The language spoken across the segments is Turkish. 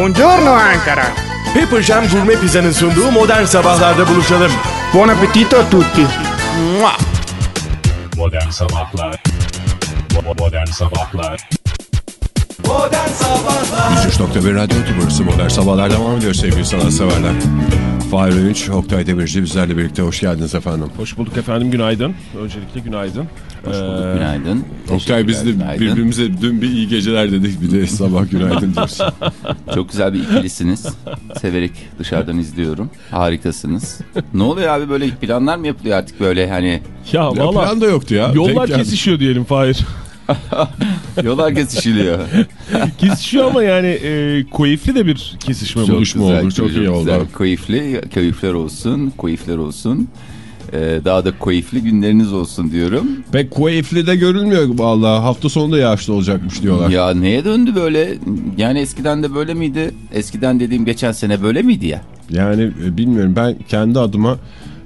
Buongiorno Ankara. Pepper Jam Gourmet Pizza'nın sunduğu modern sabahlarda buluşalım. Buon appetito a tutti. Mua! Modern Sabahlar Modern Sabahlar 103.1 Radyo Tümrüsü Modern Sabahlar devam ediyor sevgili sanatseverler. Fahir Öğünç, Oktay Demirci bizlerle birlikte hoş geldiniz efendim. Hoş bulduk efendim günaydın. Öncelikle günaydın. Hoş bulduk, Ee, günaydın. Oktay biz de Günaydın. birbirimize dün bir iyi geceler dedik bir de sabah günaydın diyoruz. Çok güzel bir ikilisiniz. Severek dışarıdan izliyorum. Harikasınız. ne oluyor abi böyle planlar mı yapılıyor artık böyle hani Ya Ya valla plan da yoktu ya. yollar kesişiyor diyelim Fahir. yollar kesişiliyor. kesişiyor ama yani e, keyifli de bir kesişme bu. Buluşma oldu, çok iyi oldu. güzel. Keyifli, keyifler olsun, keyifler olsun. Ee, daha da keyifli günleriniz olsun diyorum. Pek keyifli de görülmüyor vallahi. Hafta sonu da yağışlı olacakmış diyorlar. Ya neye döndü böyle? Yani eskiden de böyle miydi? Eskiden dediğim geçen sene böyle miydi ya? Yani e, bilmiyorum ben kendi adıma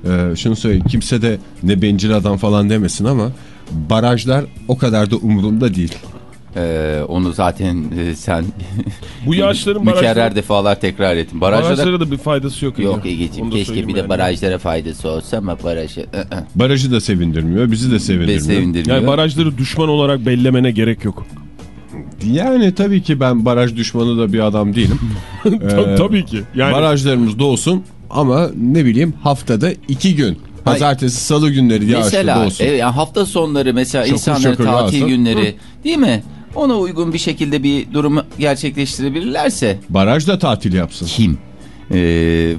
e, şunu söyleyeyim. Kimse de ne bencil adam falan demesin ama barajlar o kadar da umurumda değil. Ee, onu zaten e, sen Bu yağışların mükerrer defalar tekrar ettin. Barajlara... barajlara da bir faydası yok. Yok Ege. Ege'ciğim keşke bir de yani. barajlara faydası olsa ama barajı. Barajı da sevindirmiyor, bizi de sevindirmiyor. sevindirmiyor. Yani barajları düşman olarak bellemene gerek yok. Yani tabii ki ben baraj düşmanı da bir adam değilim. Ee, Tabii ki. Yani Barajlarımız da olsun ama ne bileyim haftada iki gün. Pazartesi, salı günleri yağışlı da Mesela olsun. evet, yani hafta sonları mesela Şokur insanların şokur tatil yağsın. günleri değil mi? Ona uygun bir şekilde bir durumu gerçekleştirebilirlerse Baraj da tatil yapsın. kim? Ee,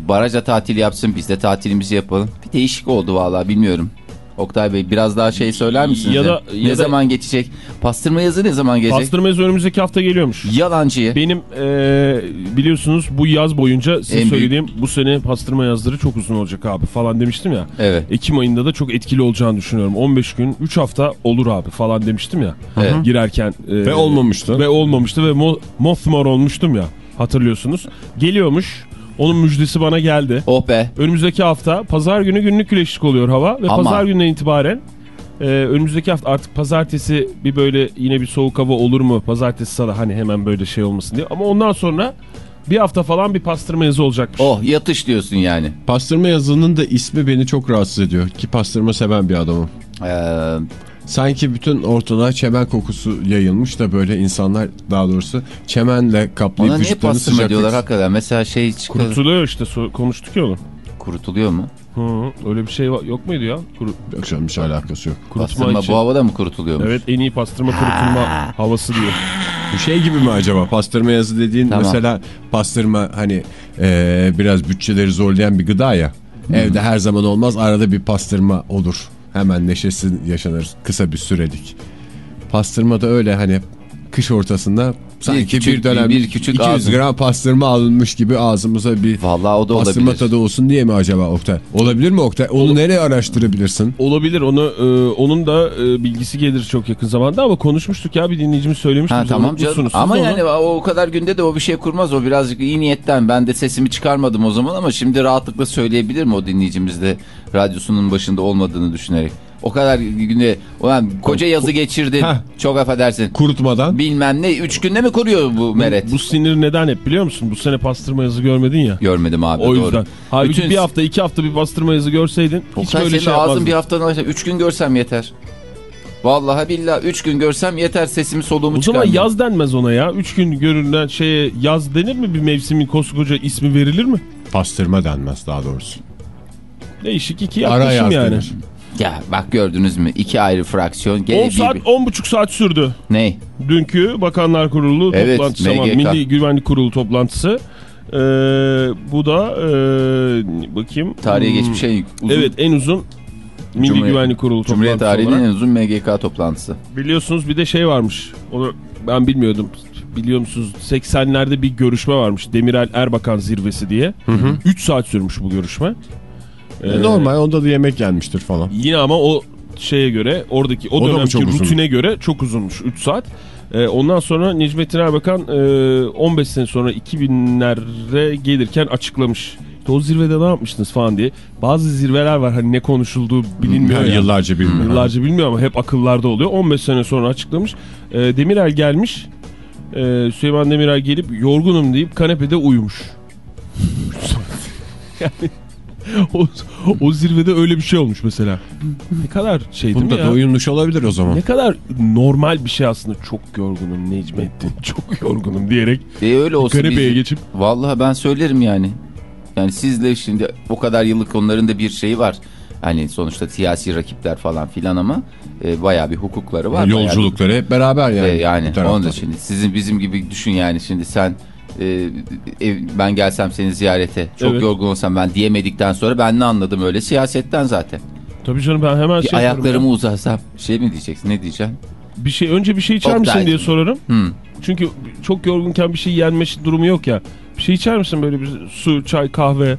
barajda tatil yapsın biz de tatilimizi yapalım. Bir değişik oldu vallahi bilmiyorum. Oktay Bey biraz daha şey söyler misiniz? Ya da- ne ya da- zaman geçecek? Pastırma yazı ne zaman gelecek? pastırma yazı önümüzdeki hafta geliyormuş. Yalancıyı. Benim e, biliyorsunuz bu yaz boyunca size En büyük- söylediğim bu sene pastırma yazları çok uzun olacak abi falan demiştim ya. Evet. Ekim ayında da çok etkili olacağını düşünüyorum. 15 gün 3 hafta olur abi falan demiştim ya. Evet. Girerken. e, Ve olmamıştı. Ve olmamıştı ve mo mothmor olmuştum ya hatırlıyorsunuz. Geliyormuş. Onun müjdesi bana geldi. Oh be. Önümüzdeki hafta pazar günü günlük güneşlik oluyor hava ve Ama- pazar gününden itibaren e, önümüzdeki hafta artık pazartesi bir böyle yine bir soğuk hava olur mu? Pazartesi salı hani hemen böyle şey olmasın diye. Ama ondan sonra bir hafta falan bir pastırma yazı olacakmış. Oh yatış diyorsun yani. Pastırma yazının da ismi beni çok rahatsız ediyor. Ki pastırma seven bir adamım. Ee, Sanki bütün ortalığa çemen kokusu yayılmış da böyle insanlar daha doğrusu çemenle kaplayıp ona niye pastırma diyorlar hakikaten? Mesela şey çıkar... Kurutuluyor işte konuştuk ya onu. Kurutuluyor mu? Hı hı. Öyle bir şey yok muydu ya? Kuru, Yok canım hiç alakası yok. kurutma Pastırma için. bu havada mı kurutuluyormuş? Evet en iyi pastırma kurutulma havası diyor. Bu şey gibi mi acaba pastırma yazı dediğin Tamam. mesela pastırma hani eee, biraz bütçeleri zorlayan bir gıda ya. Evde her zaman olmaz arada bir pastırma olur. Hemen neşesi yaşanır kısa bir sürelik. Pastırma da öyle hani kış ortasında sanki bir, küçük- dönem bir küçük 200 ağzın. gram pastırma alınmış gibi ağzımıza bir Vallahi o da pastırma olabilir. tadı olsun diye mi acaba Oktay? Olabilir mi Oktay? Onu nereye araştırabilirsin? Olabilir onu e, onun da e, bilgisi gelir çok yakın zamanda ama konuşmuştuk ya bir dinleyicimiz söylemişti. Ha tamam canım. Ama onu. yani o, o kadar günde de o bir şey kurmaz. O birazcık iyi niyetten. Ben de sesimi çıkarmadım o zaman ama şimdi rahatlıkla söyleyebilir mi o dinleyicimiz de radyosunun başında olmadığını düşünerek. O kadar günde ulan koca yazı geçirdin. Heh. Çok affedersin. Kurutmadan. Bilmem ne. Üç günde mi kuruyor bu meret? Bu sinir neden hep biliyor musun? Bu sene pastırma yazı görmedin ya. Görmedim abi O doğru. yüzden. Halbuki Bütün- bir hafta iki hafta bir pastırma yazı görseydin hiç Oktay böyle şey ağzın yapmazdın. bir haftadan. Üç gün görsem yeter. Vallahi billahi üç gün görsem yeter sesimi soluğumu O zaman yaz denmez ona ya. Üç gün görünen şeye yaz denir mi? Bir mevsimin koskoca ismi verilir mi? Pastırma denmez daha doğrusu. Değişik iki Ara yaklaşım yaz yani. denir. Ya bak gördünüz mü? İki ayrı fraksiyon. Gene 10 bir- saat, on buçuk saat sürdü. Ne? Dünkü Bakanlar Kurulu Evet, toplantısı MGK. Milli Güvenlik Kurulu toplantısı. Ee, bu da ee, bakayım. Tarihe Hmm, geçmiş en uzun. Evet en uzun Milli Cumhuriyet- Güvenlik Kurulu Cumhuriyet toplantısı tarihinin olarak. en uzun MGK toplantısı. Biliyorsunuz bir de şey varmış. Onu ben bilmiyordum. Biliyor musunuz 80'lerde bir görüşme varmış. Demirel Erbakan zirvesi diye. 3 saat sürmüş bu görüşme. Ee, Normal onda da yemek gelmiştir falan. Yine ama o şeye göre oradaki o, O dönemki çok uzun? rutine göre çok uzunmuş 3 saat. Ee, ondan sonra Necmettin Erbakan e, 15 sene sonra 2000'lere gelirken açıklamış. O zirvede ne yapmıştınız falan diye. Bazı zirveler var hani ne konuşulduğu bilinmiyor Ha, ya. Yıllarca bilmiyorum. Yıllarca bilmiyor ama hep akıllarda oluyor. 15 sene sonra açıklamış. Ee, Demirel gelmiş. e, Süleyman Demirel gelip yorgunum deyip kanepede uyumuş. yani o, o zirvede öyle bir şey olmuş mesela. Ne kadar şey değil mi Bunda ya? da uyumuş olabilir o zaman. Ne kadar normal bir şey aslında. Çok yorgunum Necmettin. Çok yorgunum diyerek E öyle olsa kanepeye biz- geçip Vallahi ben söylerim yani. Yani sizle şimdi o kadar yıllık onların da bir şeyi var. Hani sonuçta siyasi rakipler falan filan ama e, bayağı bir hukukları var. bir- Yolculukları hep beraber yani. E, yani onu da şimdi sizin bizim gibi düşün yani şimdi sen e, ev, ben gelsem seni ziyarete çok Evet. yorgun olsam ben diyemedikten sonra ben ne anladım öyle siyasetten zaten. tabii canım ben hemen Bir şey ayaklarımı ya. uzatsam şey mi diyeceksin ne diyeceksin? bir şey önce bir şey içer Oktay. misin diye sorarım. Hmm. Çünkü çok yorgunken bir şey yenme durumu yok ya. Bir şey içer misin böyle bir su, çay, kahve,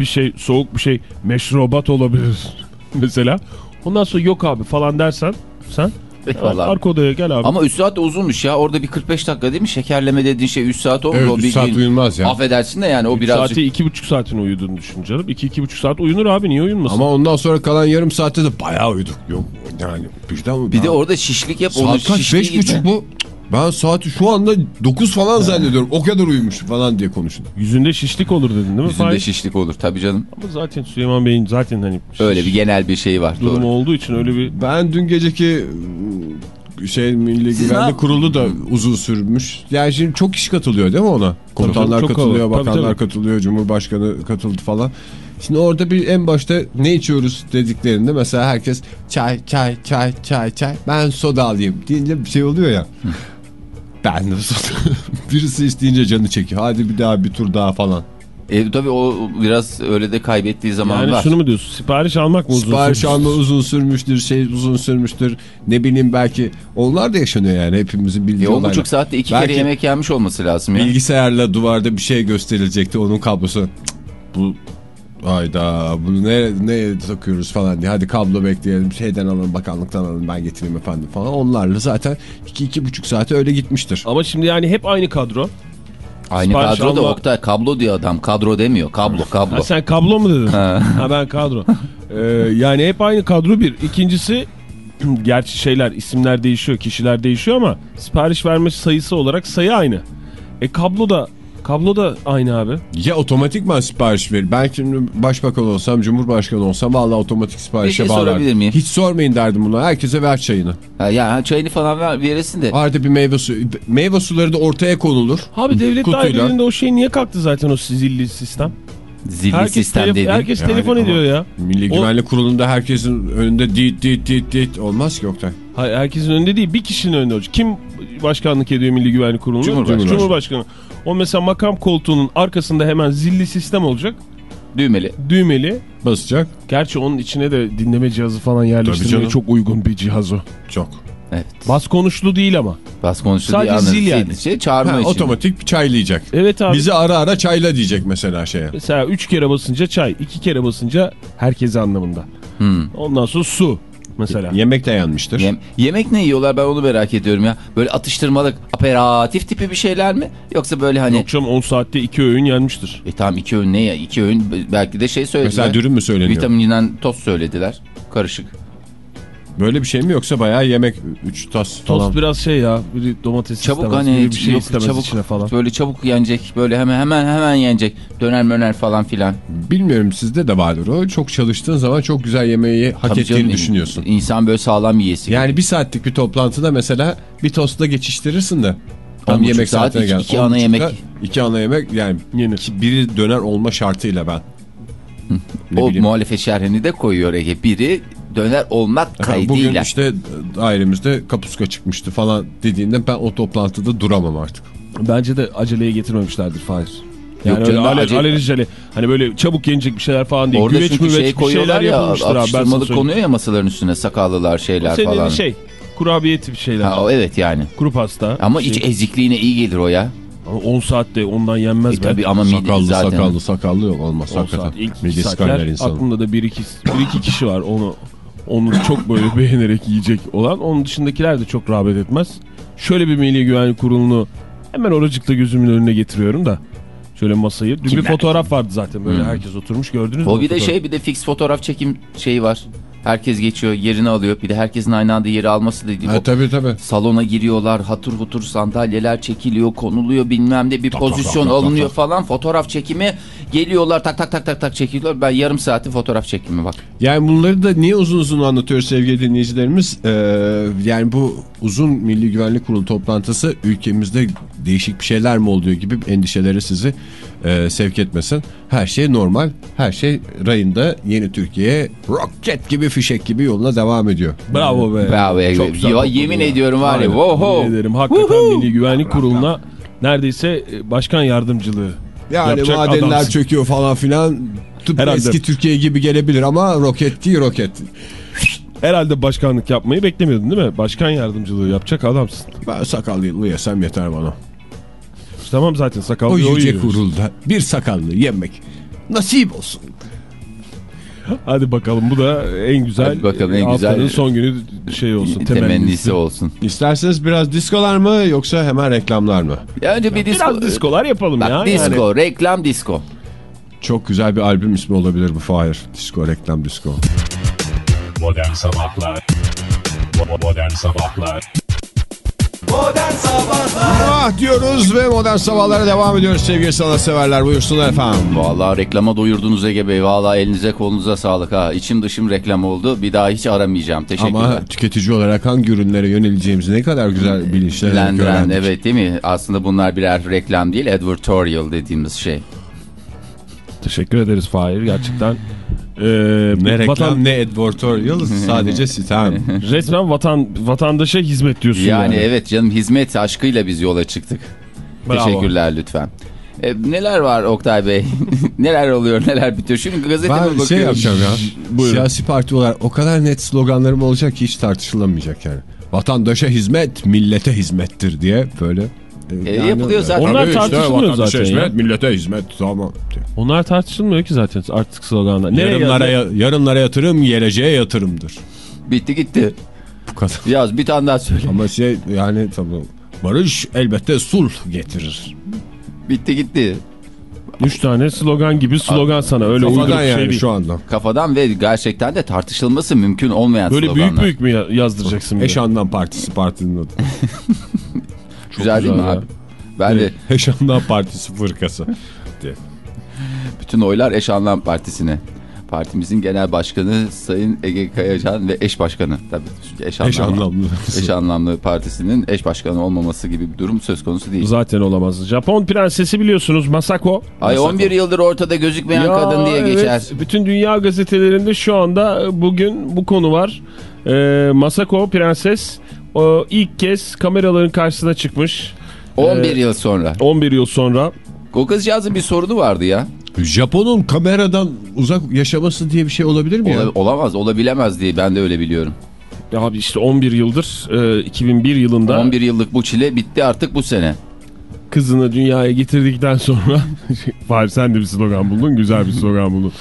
bir şey, soğuk bir şey, meşrubat olabilir mesela. Ondan sonra yok abi falan dersen sen Eyvallah. arka odaya gel abi. Ama 3 saat de uzunmuş ya orada bir 45 dakika değil mi şekerleme dediğin şey 3 saat olmuş. Evet o 3 saat uyunmaz ya. Affedersin de yani o birazcık saati iki buçuk saatini uyuduğunu düşün canım. İki, iki buçuk saat uyunur abi niye uyunmasın? Ama ondan sonra kalan yarım saatte de bayağı uyuduk. Yok yani birden mi? bir de orada şişlik yap Saat kaç? şişliği Beş buçuk gitme. mu? Ben saati şu anda 9 falan zannediyorum. O kadar uyumuş falan diye konuştum. Yüzünde şişlik olur dedin değil mi? Yüzünde Fahir? şişlik olur tabii canım. Ama zaten Süleyman Bey'in zaten hani Öyle bir genel bir şey var. durumu Doğru. olduğu için öyle bir Ben dün geceki ıı, şey Milli Güvenlik Kurulu da uzun sürmüş. Yani şimdi çok kişi katılıyor değil mi ona? Komutanlar çok katılıyor, kalabalık. Tabii, bakanlar tabii. katılıyor, Cumhurbaşkanı katıldı falan. Şimdi orada bir en başta ne içiyoruz dediklerinde mesela herkes çay, çay, çay, çay, çay. Ben soda alayım deyince bir şey oluyor ya. Ben. Birisi isteyince canı çekiyor. Hadi bir daha bir tur daha falan. E, tabii o biraz öyle de kaybettiği zaman yani var. şunu mu diyorsun? Sipariş almak mı uzun Sipariş sürdü? alma uzun sürmüştür, şey uzun sürmüştür. Ne bileyim belki onlar da yaşanıyor yani hepimizin bildiği E, olaylar. buçuk saatte iki Belki kere yemek yenmiş olması lazım ya. Bilgisayarla duvarda bir şey gösterilecekti onun kablosu. Cık, Bu Ayda bunu ne, ne takıyoruz falan diye. Hadi kablo bekleyelim şeyden alalım bakanlıktan alalım ben getireyim efendim falan. Onlarla zaten iki iki buçuk saate öyle gitmiştir. Ama şimdi yani hep aynı kadro. Aynı Sipariş kadro da alma- Oktay kablo diyor adam. Kadro demiyor. Kablo kablo. Ha, sen kablo mu dedin? Ha. ha ben kadro. Ee, yani hep aynı kadro bir. İkincisi gerçi şeyler isimler değişiyor kişiler değişiyor ama sipariş verme sayısı olarak sayı aynı. E kablo da kablo da aynı abi. Ya otomatikman sipariş verir. Ben şimdi başbakan olsam, cumhurbaşkanı olsam vallahi otomatik siparişe şey bağlardım. sorabilir miyim? Hiç sormayın derdim buna. Herkese ver çayını. Ha, ya çayını falan ver, veresin de. Arada bir meyve suyu. Meyve suları da ortaya konulur. Abi devlet dairelerinde o şey niye kalktı zaten o zilli sistem? Zilli Herkes, sistem dedi. herkes Yani telefon ediyor ya. Milli O- Güvenlik Kurulu'nda herkesin önünde dit dit dit dit olmaz ki Oktay. Hayır, herkesin önünde değil bir kişinin önünde olacak. Kim başkanlık ediyor Milli Güvenlik Kurulu'na? Cumhurbaşkanı. Cumhurbaşkanı. O mesela makam koltuğunun arkasında hemen zilli sistem olacak. Düğmeli. Düğmeli. Basacak. Gerçi onun içine de dinleme cihazı falan yerleştirmeye çok uygun bir cihaz o. Çok. Evet. Bas konuşlu değil ama. Bas konuştu Sadece diye anladım. zil yani. Şey, çağırma Ha, için. otomatik bir çaylayacak. Evet abi. Bizi ara ara çayla diyecek mesela şeye. Mesela 3 kere basınca çay, 2 kere basınca herkese anlamında. Hmm. Ondan sonra su mesela. Yemek de yanmıştır. Yem- yemek ne yiyorlar ben onu merak ediyorum ya. Böyle atıştırmalık, aperatif tipi bir şeyler mi? Yoksa böyle hani... Yok canım 10 saatte 2 öğün yenmiştir. E tamam iki öğün ne ya? İki öğün belki de şey söylediler. Mesela dürüm mü söyleniyor? Vitamininden tost söylediler. Karışık. Böyle bir şey mi yoksa bayağı yemek 3 tas Tost falan. biraz şey ya. Biri domates Çabuk istemez, hani bir şey yok, istemez çabuk, içine falan. Böyle çabuk yenecek. Böyle hemen hemen hemen yenecek. Döner möner falan filan. Bilmiyorum sizde de vardır o. Çok çalıştığın zaman çok güzel yemeği hak Tabii ettiğini canım, düşünüyorsun. İnsan böyle sağlam yiyesi. Yani bir saatlik bir toplantıda mesela bir tostla geçiştirirsin de. On Tam yemek saat, saatine iki- gel. iki ana yemek. iki ana yemek yani Yenir. ki biri döner olma şartıyla ben. Ne o bileyim. muhalefet şerhini de koyuyor Ege. Biri döner olmak Ha, Bugün kaydıyla. işte dairemizde kapuska çıkmıştı falan dediğinde ben o toplantıda duramam artık. Bence de aceleye getirmemişlerdir Fahir. Yani Yok öyle canım, ale, acele- alelacele hani böyle çabuk yenecek bir şeyler falan değil. Orada Güveç çünkü şey koyuyorlar ya yapılmıştır abi. Ben sana atıştırmalık konuyor ya masaların üstüne sakallılar şeyler Senin falan. şey kurabiye tipi şeyler. Ha, o evet yani. Kuru pasta. Ama şey. iç ezikliğine iyi gelir o ya. Ama 10 saatte ondan yenmez E be. tabii ama Sakallı zaten. sakallı sakallı yok olmaz 10 hakikaten. saat. İlk Midesi saatler kaynar insanın. aklımda da bir iki, bir iki kişi var onu onu çok böyle beğenerek yiyecek olan. Onun dışındakiler de çok rağbet etmez. Şöyle bir Milli Güvenlik Kurulu'nu hemen oracıkta gözümün önüne getiriyorum da. Şöyle masayı. Dün bir Kimler? fotoğraf vardı zaten böyle Hmm. herkes oturmuş gördünüz mü? O bir de şey bir de fix fotoğraf çekim şeyi var. Herkes geçiyor yerini alıyor. Bir de herkesin aynı anda yeri alması değil. Ha, O tabii tabii. Salona giriyorlar hatır hutur sandalyeler çekiliyor konuluyor bilmem ne bir pozisyon tak, tak, alınıyor tak. falan fotoğraf çekimi geliyorlar tak tak tak tak tak çekiliyor ben yarım saati fotoğraf çekimi bak. Yani bunları da niye uzun uzun anlatıyoruz sevgili dinleyicilerimiz? Ee, yani bu uzun Milli Güvenlik Kurulu toplantısı ülkemizde değişik bir şeyler mi oluyor gibi endişeleri sizi e, sevk etmesin. Her şey normal, her şey rayında yeni Türkiye roket gibi fişek gibi yoluna devam ediyor. Bravo be. Bravo. Çok güzel ya, yemin ya. ediyorum var ya. Wow, Yemin ederim. Hakikaten Milli Güvenlik Kurulu'na neredeyse e, başkan yardımcılığı Yani yapacak madenler adamsın. çöküyor falan filan. Tıpkı Herhalde. eski Türkiye gibi gelebilir ama roket değil roket. Herhalde başkanlık yapmayı beklemiyordun değil mi? Başkan yardımcılığı yapacak adamsın. Ben sakallıyı yesem yeter bana. Tamam zaten sakallı O yüce kurulda bir sakallı yemek nasip olsun. Hadi bakalım bu da en güzel Hadi bakalım, en haftanın güzel- son günü şey olsun. Temennisi Temennisi. olsun. İsterseniz biraz diskolar mı yoksa hemen reklamlar mı? Ya önce bir disco. Biraz diskolar yapalım Bak, ya. disco, Yani. reklam disco. Çok güzel bir albüm ismi olabilir bu Fahir. Disko, reklam disko. Modern Sabahlar Bo- Modern Sabahlar Ah diyoruz ve modern sabahlara devam ediyoruz sevgili sanatseverler. Buyursunlar efendim. Vallahi reklama doyurdunuz Ege Bey. Vallahi elinize kolunuza sağlık ha. İçim dışım reklam oldu. Bir daha hiç aramayacağım. Teşekkürler. Ama tüketici olarak hangi ürünlere yöneleceğimizi ne kadar güzel Bilendiren öğrendik. evet değil mi? Aslında bunlar birer reklam değil, advertorial dediğimiz şey. Teşekkür ederiz Fahir gerçekten. Ee, Ne reklam vatan, ne advertorial sadece sitem. resmen vatan vatandaşa hizmet diyorsun Yani, yani. evet canım hizmet aşkıyla biz yola çıktık. Bravo. Teşekkürler lütfen. E, neler var Oktay Bey? neler oluyor neler bitiyor? Şimdi gazete mi Ben bakıyorum? şey yapacağım ya. Buyurun. Siyasi parti olarak o kadar net sloganlarım olacak ki hiç tartışılamayacak yani. Vatandaşa hizmet, millete hizmettir diye böyle. E, yapılıyor zaten. Onlar Tabii işte, tartışılmıyor vatandaşa zaten hizmet, millete hizmet tamam. Onlar tartışılmıyor ki zaten artık sloganlar. Yarınlara, yarınlara yatırım, geleceğe yatırımdır. Bitti gitti. Bu kadar. Yaz bir tane daha söyle. Ama şey yani tabii barış elbette sulh getirir. Bitti gitti. Üç tane slogan gibi slogan sana öyle Kafadan uyduruk yani şey değil. şu anda. Kafadan ve gerçekten de tartışılması mümkün olmayan Böyle sloganlar. büyük büyük mü ya- yazdıracaksın? bir de? Eş Anlam Partisi partinin adı. Güzel değil mi ya. abi? Ben de Eş Anlam Partisi fırkası. bütün oylar Eş Anlam Partisi'ne. Partimizin genel başkanı Sayın Ege Kayacan ve eş başkanı. Tabii eş anlamlı, Eş anlamlı. eş anlamlı partisinin eş başkanı olmaması gibi bir durum söz konusu değil. Zaten olamaz. Japon prensesi biliyorsunuz Masako. Ay 11 yıldır ortada gözükmeyen kadın diye evet, geçer. Bütün dünya gazetelerinde şu anda bugün bu konu var. Ee, Masako prenses o ilk kez kameraların karşısına çıkmış. 11 Ee, yıl sonra. 11 yıl sonra. O kızcağızın bir sorunu vardı ya. Japon'un kameradan uzak yaşaması diye bir şey olabilir mi ya? Ola- olamaz, olabilemez diye ben de öyle biliyorum. Ya Abi işte 11 yıldır e, 2001 yılında 11 yıllık bu çile bitti artık bu sene. kızını dünyaya getirdikten sonra Fahri sen de bir slogan buldun güzel bir slogan buldun.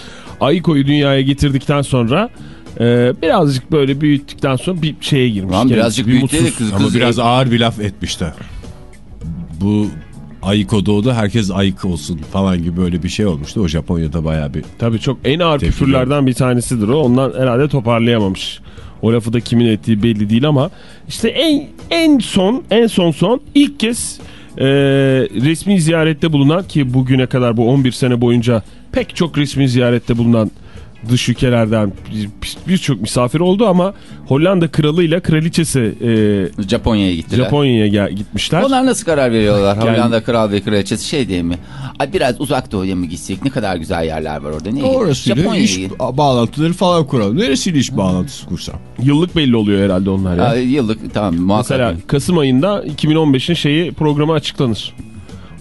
Aiko'yu dünyaya getirdikten sonra e, birazcık böyle büyüttükten sonra bir şeye girmiş. Lan Kendisi birazcık bir büyüttü de mutsuz. kız, Ama kız biraz ağır bir laf etmişler. Bu Ayiko doğdu herkes ayık olsun falan gibi böyle bir şey olmuştu. O Japonya'da bayağı bir Tabii çok en ağır küfürlerden bir tanesidir o. Ondan herhalde toparlayamamış. O lafı da kimin ettiği belli değil ama işte en en son en son son ilk kez e, resmi ziyarette bulunan ki bugüne kadar bu 11 sene boyunca pek çok resmi ziyarette bulunan dış ülkelerden bir- birçok misafir oldu ama Hollanda kralıyla kraliçesi e, Japonya'ya gittiler. Japonya'ya gel- gitmişler. Onlar nasıl karar veriyorlar? Yani- Hollanda kral ve kraliçesi şey değil mi? Ay biraz uzak doğuya mı gitsek? Ne kadar güzel yerler var orada. Ne orasıyla Japonya'ya iş bağlantıları falan kuralım. Neresiyle iş bağlantısı kursam? Yıllık belli oluyor herhalde onlar ya. Ay, yıllık tamam muhakkak. Mesela Kasım ayında 2015'in şeyi programı açıklanır.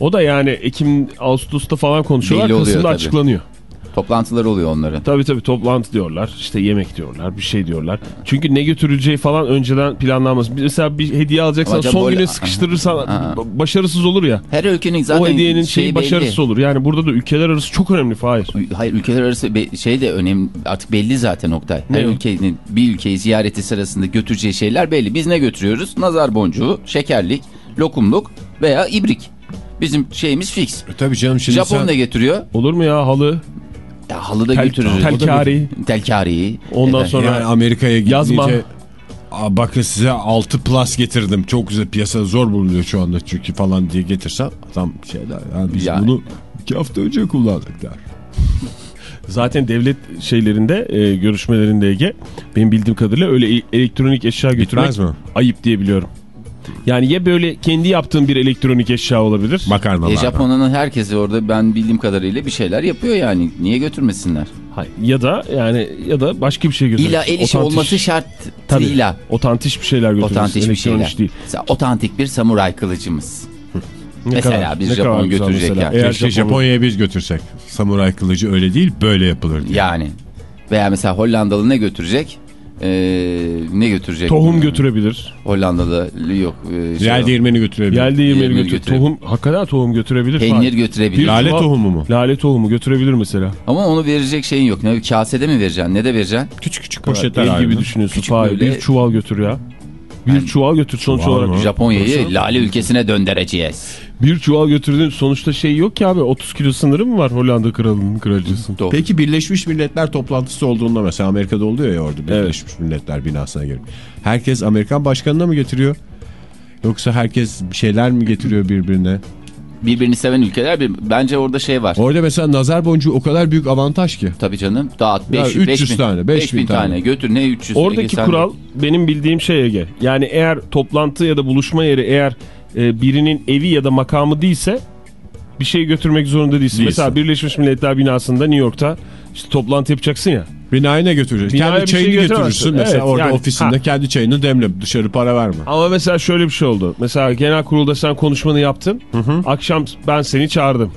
O da yani Ekim, Ağustos'ta falan konuşuyorlar. Belli oluyor Kasım'da tabii. açıklanıyor. Toplantılar oluyor onların. Tabii tabii toplantı diyorlar. işte yemek diyorlar. Bir şey diyorlar. Çünkü ne götürüleceği falan önceden planlanması. Mesela bir hediye alacaksan Acaba son böyle- güne sıkıştırırsan başarısız olur ya. Her ülkenin zaten o hediyenin şeyi şeyi başarısız olur. Yani burada da ülkeler arası çok önemli Fahir. Hayır ülkeler arası şey de önemli artık belli zaten Oktay. Her Ne ülkenin bir ülkeyi ziyareti sırasında götüreceği şeyler belli. Biz ne götürüyoruz? Nazar boncuğu, şekerlik, lokumluk veya ibrik. Bizim şeyimiz fix. E tabii canım şimdi Japon sen ne getiriyor? Olur mu ya halı? Ya, halı da Tel- götürürüz. telkari. Telkari. Ondan Evet. sonra Yani Amerika'ya Yazma. gidince Aa, bakın size 6 plus getirdim. Çok güzel piyasada zor bulunuyor şu anda çünkü falan diye getirsen adam şey der. "Ya biz Yani. bunu iki hafta önce kullandık der. zaten devlet şeylerinde e, görüşmelerinde Ege benim bildiğim kadarıyla öyle e- elektronik eşya götürmek Bitmez mi? ayıp diye biliyorum. Yani ya böyle kendi yaptığın bir elektronik eşya olabilir. Makarnalar. E, Japonya'nın herkesi orada ben bildiğim kadarıyla bir şeyler yapıyor yani. Niye götürmesinler? Hay- Ya da yani ya da başka bir şey götürmek. İlla el işi olması şart. Tabii. İlla. Otantik bir şeyler götürmek. Otantik bir şeyler. değil. Mesela otantik bir samuray kılıcımız. Ne Mesela kadar- biz Japon götürecek mesela. yani. Eğer Keşke Japon- Japonya'ya biz götürsek. Samuray kılıcı öyle değil böyle yapılır diye. Yani. Veya mesela Hollandalı ne götürecek? Ee, ne götürecek? Tohum götürebilir. Hollandalı yok. E, şey Yel değirmeni götürebilir. Yel değirmeni götür. götürebilir. Tohum hakikaten tohum götürebilir. Peynir götürebilir. Lale tohumu mu? Lale tohumu götürebilir mesela. Ama onu verecek şeyin yok. Ne kasede mi vereceksin? Ne de vereceksin? Küçük küçük poşetler El gibi düşünüyorsun. Küçük Fahir. böyle- Bir çuval götür ya. Bir Yani- çuval götür sonuç olarak. Japonya'yı lale ülkesine döndüreceğiz. Bir çuval götürdüğün sonuçta şey yok ki abi 30 kilo sınırı mı var Hollanda kralının kraliçesinin? Doğru. Peki Birleşmiş Milletler toplantısı olduğunda mesela Amerika'da oluyor ya orada Birleşmiş Milletler binasına girip. Herkes Amerikan başkanına mı getiriyor? Yoksa herkes bir şeyler mi getiriyor birbirine? Birbirini seven ülkeler bir, bence orada şey var. Orada mesela nazar boncuğu o kadar büyük avantaj ki. Tabii canım. Dağıt. Ya 500 300 tane, 5000 5000 tane. tane. Götür ne 300? Oradaki Ege, kural benim bildiğim şey Ege. Yani eğer toplantı ya da buluşma yeri eğer e, birinin evi ya da makamı değilse bir şey götürmek zorunda değilsin. Değilsin. Mesela Birleşmiş Milletler binasında New York'ta işte toplantı yapacaksın ya. Binaya ne götüreceksin? Binaya Kendi şey çayını götüremezsin. götürürsün. Mesela Evet, orada yani- ofisinde Ha. kendi çayını demle. Dışarı para verme. Ama mesela şöyle bir şey oldu. Mesela genel kurulda sen konuşmanı yaptın. Akşam ben seni çağırdım.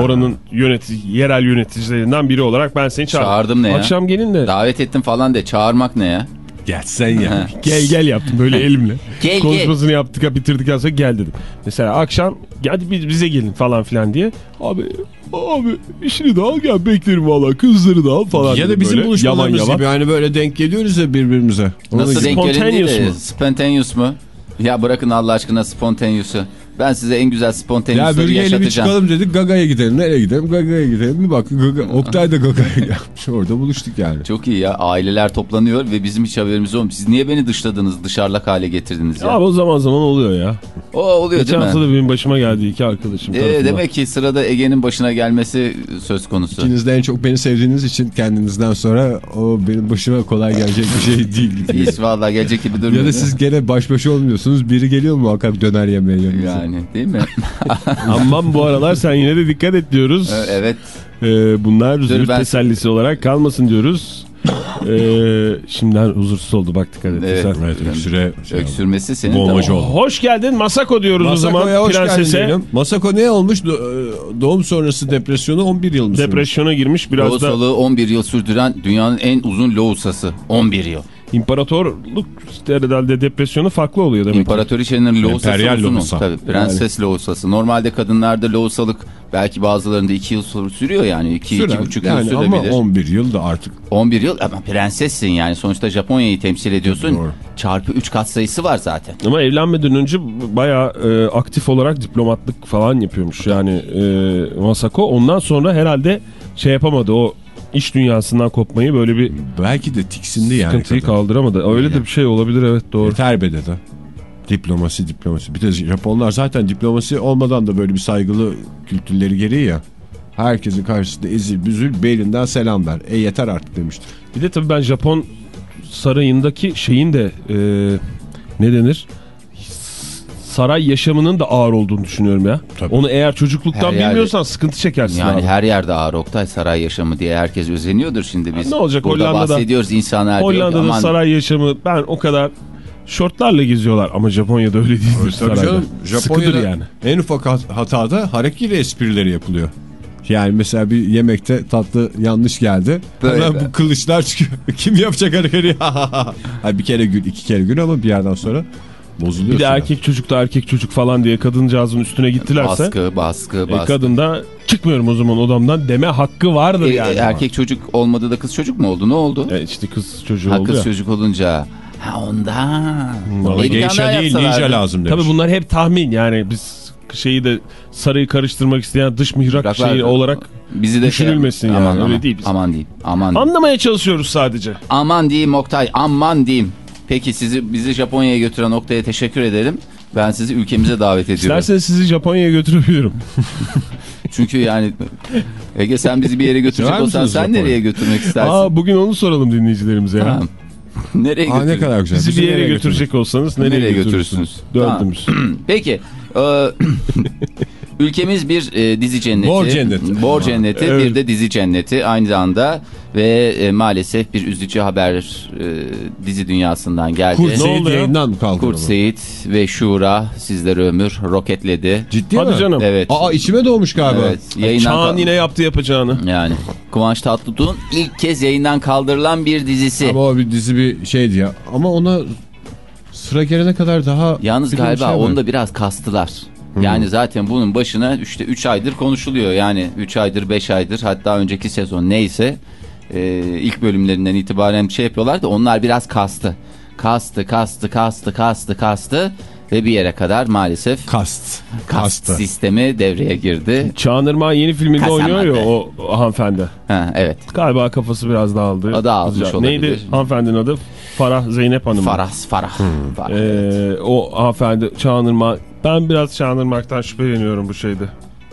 Oranın yönetici, yerel yöneticilerinden biri olarak ben seni çağırdım. Çağırdım ne ya? Akşam gelin de Davet ettim falan de. Çağırmak ne ya? Gelsen ya. gel gel yaptım böyle elimle. Gel, Konuşmasını yaptık bitirdikten sonra gel dedim. Mesela akşam hadi biz, bize gelin falan filan diye. Abi abi işini de al gel beklerim valla kızları da al falan. ya da bizim böyle. buluşmalarımız yaman gibi yaman. hani böyle denk geliyoruz ya birbirimize. Ona Nasıl gibi. denk Spontaneous de. mu? Spontaneous mu? Ya bırakın Allah aşkına spontaneous'u. Ben size en güzel Ya bölgeyle bir yaşatacağım. çıkalım dedik Gaga'ya gidelim. Nereye gidelim? Gaga'ya gidelim. Bir bak Gaga, Oktay da Gaga'ya gelmiş. Orada buluştuk yani. Çok iyi ya. Aileler toplanıyor ve bizim hiç haberimiz olmuyor. Siz niye beni dışladınız, dışarılık hale getirdiniz ya? Abi o zaman zaman oluyor ya. o oluyor Geçen değil mi? da benim başıma geldi iki arkadaşım Ee, tarafından. demek ki sırada Ege'nin başına gelmesi söz konusu. İkiniz de en çok beni sevdiğiniz için kendinizden sonra o benim başıma kolay gelecek bir şey değil. Hiç vallahi gelecek gibi durmuyor. ya da siz gene baş başa olmuyorsunuz. Biri geliyor muhakkak döner yemeye yanınıza. Yani değil mi? Aman bu aralar sen yine de dikkat et diyoruz. evet. Ee, bunlar züğürt ben- tesellisi olarak kalmasın diyoruz. Ee, şimdiden huzursuz oldu bak dikkat et. Evet. Evet öksüre şey Öksürmesi senin Boğmacı oldu. Hoş geldin Masako diyoruz o zaman Masako'ya hoş geldin prensese. diyelim. Masako ne olmuş? E, Doğum sonrası depresyonu 11 yıl mı? Depresyona girmiş biraz da Loğusalığı 11 yıl sürdüren dünyanın en uzun loğusası. 11 yıl. İmparatorluk herhalde depresyonu farklı oluyor demek. İmparatoriçenin loğusası loğusa. Tabii prenses loğusası. Normalde kadınlarda loğusalık belki bazılarında 2 yıl sür- sürüyor yani 2 Sürer. 2,5 yıl yani ama sürebilir. 11 yıl da artık 11 yıl ama prensessin yani sonuçta Japonya'yı temsil ediyorsun. Doğru. Çarpı 3 kat sayısı var zaten. Ama evlenmeden önce bayağı e, aktif olarak diplomatlık falan yapıyormuş. Yani e, Masako ondan sonra herhalde şey yapamadı o iş dünyasından kopmayı böyle bir belki de tiksindi yani. sıkıntıyı kadın. kaldıramadı. Öyle de bir şey olabilir evet doğru. Yeter be dedi. Diplomasi diplomasi. Bir de Japonlar zaten diplomasi olmadan da böyle bir saygılı kültürleri gereği ya. Herkesin karşısında ezil büzül belinden selam ver. E yeter artık demiştir. Bir de tabii ben Japon sarayındaki şeyin de e, ne denir? Saray yaşamının da ağır olduğunu düşünüyorum ya. Tabii. Onu eğer çocukluktan Her yerde- bilmiyorsan sıkıntı çekersin Yani abi. her yerde ağır Oktay saray yaşamı diye herkes özeniyordur şimdi biz. ne olacak Burada Hollanda'da? bahsediyoruz insanlar diyor Hollanda'da aman saray yaşamı ben o kadar şortlarla geziyorlar ama Japonya'da öyle değil. Tabii canım Sıkıdır Japonya'da yani. en ufak hat- hatada harekeli esprileri yapılıyor. Yani mesela bir yemekte tatlı yanlış geldi. Böyle Hemen bu kılıçlar çıkıyor. Kim yapacak hareketi? Bir kere gül, iki kere gül ama bir yerden sonra bozuluyor. Bir de erkek çocuk da erkek çocuk falan diye kadıncağızın üstüne gittilerse baskı baskı e, baskı. kadın da çıkmıyorum o zaman odamdan deme hakkı vardır E, yani. erkek çocuk olmadı da kız çocuk mu oldu? Ne oldu? E, işte kız çocuğu ha, oldu kız ya. çocuk olunca. Ha ondan. Geisha daha değil ninja lazım demiş. Tabii bunlar hep tahmin yani biz şeyi de sarıyı karıştırmak isteyen dış mihrak şeyi olarak Bizi de Düşünülmesin yani, aman, öyle aman, değil biz. Aman diyeyim. Aman diyeyim. anlamaya çalışıyoruz sadece. Aman diyeyim Oktay. Aman diyeyim. Peki sizi bizi Japonya'ya götüren Oktay'a teşekkür edelim. Ben sizi ülkemize davet ediyorum. İsterseniz sizi Japonya'ya götürebilirim. Çünkü yani Ege sen bizi bir yere götürecek olsan sen Japonya'yı? nereye götürmek istersin? Aa, bugün onu soralım dinleyicilerimize ya. Tamam. nereye Aa, ne kadar güzel. Bizi Bizi bir yere götürecek olsanız nereye, Nereye götürürsünüz? götürürsünüz? Dördümüz. Peki. e, ülkemiz bir e, dizi cenneti. Bor cenneti. Bor cenneti Evet. bir de dizi cenneti aynı anda ve e, maalesef bir üzücü haber e, dizi dünyasından geldi. Kurt Seyit yayından mı kaldırıldı? Kurt Seyit ve Şura sizlere ömür roketledi. Ciddi Hadi mi? canım. Evet. Aa içime doğmuş galiba. Evet. Yayından Çağan yine yaptı yapacağını. yani Kıvanç Tatlıtuğ'un ilk kez yayından kaldırılan bir dizisi. Ama o bir dizi bir şeydi ya. Ama ona sıra gelene kadar daha... Yalnız galiba şey var. onu da biraz kastılar. Yani zaten bunun başına işte 3 aydır konuşuluyor. Yani 3 aydır 5 aydır hatta önceki sezon neyse e, ilk bölümlerinden itibaren şey yapıyorlar da onlar biraz kastı. Kastı kastı kastı kastı kastı ve bir yere kadar maalesef Kast. kast Kastı. sistemi devreye girdi. Çağan Irmak'ın yeni filminde Kasamadı. oynuyor ya o, o hanımefendi. Ha, evet Galiba kafası biraz dağıldı. O dağılmış olabilir. Neydi hanımefendinin adı? Farah Zeynep Hanım. Faras Farah. Farah. Ee, o hanımefendi Çağan Irmak. Ben biraz Çağan Irmak'tan şüpheleniyorum bu şeyde.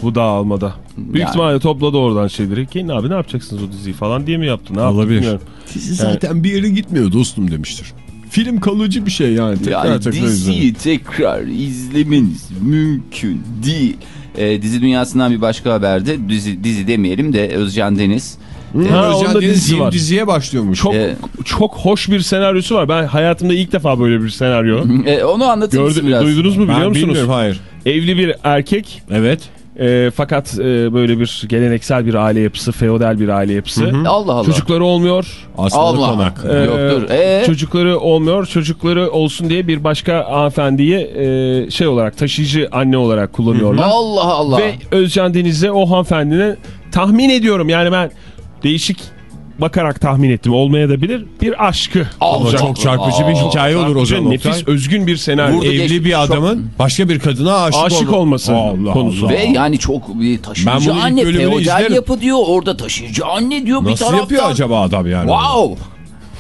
Bu dağılmada. Büyük Yani. ihtimalle topladı oradan şeyleri. Kendi abi ne yapacaksınız o diziyi falan diye mi yaptı? Ne yaptı Olabilir. bilmiyorum. Dizi zaten bir yere gitmiyor dostum demiştir. Film kalıcı bir şey yani. Tekrar Yani tekrar diziyi tekrar izlemeniz mümkün değil. Ee, dizi dünyasından bir başka haberde dizi, dizi demeyelim de Özcan Deniz. Ha, Özcan onda Deniz dizisi var. diziye başlıyormuş. Çok Ee, çok hoş bir senaryosu var. Ben hayatımda ilk defa böyle bir senaryo. e, onu anlatır mısın biraz? duydunuz mu biliyor ben musunuz? bilmiyorum hayır. Evli bir erkek Evet. E, fakat e, böyle bir geleneksel bir aile yapısı, feodal bir aile yapısı. Allah Allah. Çocukları olmuyor. Allah. Konak. Ee, Yoktur. Ee? Çocukları olmuyor. Çocukları olsun diye bir başka hanımefendiyi e, şey olarak taşıyıcı anne olarak kullanıyorlar. Allah Allah. Ve Özcan Deniz'e o hanımefendinin tahmin ediyorum yani ben değişik bakarak tahmin ettim. Olmaya da bilir. Bir aşkı Allah olacak. Çok çarpıcı bir hikaye olur o zaman. Nefis Oktay. özgün bir senaryo. Vurdu Evli bir adamın başka bir kadına aşık, Aşık olma- olması Allah konusu. Allah. Ve yani çok bir taşıyıcı anne feodal izlerim. yapı diyor. Orada taşıyıcı anne diyor bir Nasıl taraftan. yapıyor acaba adam yani? Wow.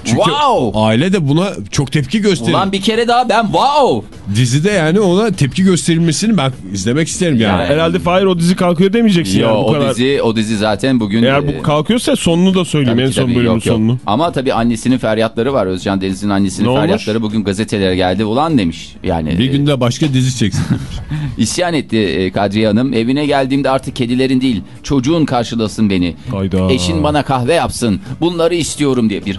Çünkü wow. aile de buna çok tepki gösterir. Ulan bir kere daha ben wow. Dizide yani ona tepki gösterilmesini ben izlemek isterim yani. Yani- Herhalde Fahir o dizi kalkıyor demeyeceksin Yo, yani bu o kadar. dizi o dizi zaten bugün Eğer e, bu kalkıyorsa sonunu da söyleyeyim Tabii en son tabii. bölümün Yok, yok. sonunu. Ama tabii annesinin feryatları var. Özcan Deniz'in annesinin Ne olmuş? feryatları bugün gazetelere geldi. Ulan demiş. Yani Bir e, günde başka dizi çeksin. isyan etti e, Kadriye Hanım. Evine geldiğimde artık kedilerin değil çocuğun karşılasın beni. Hayda. Eşin bana kahve yapsın. Bunları istiyorum diye bir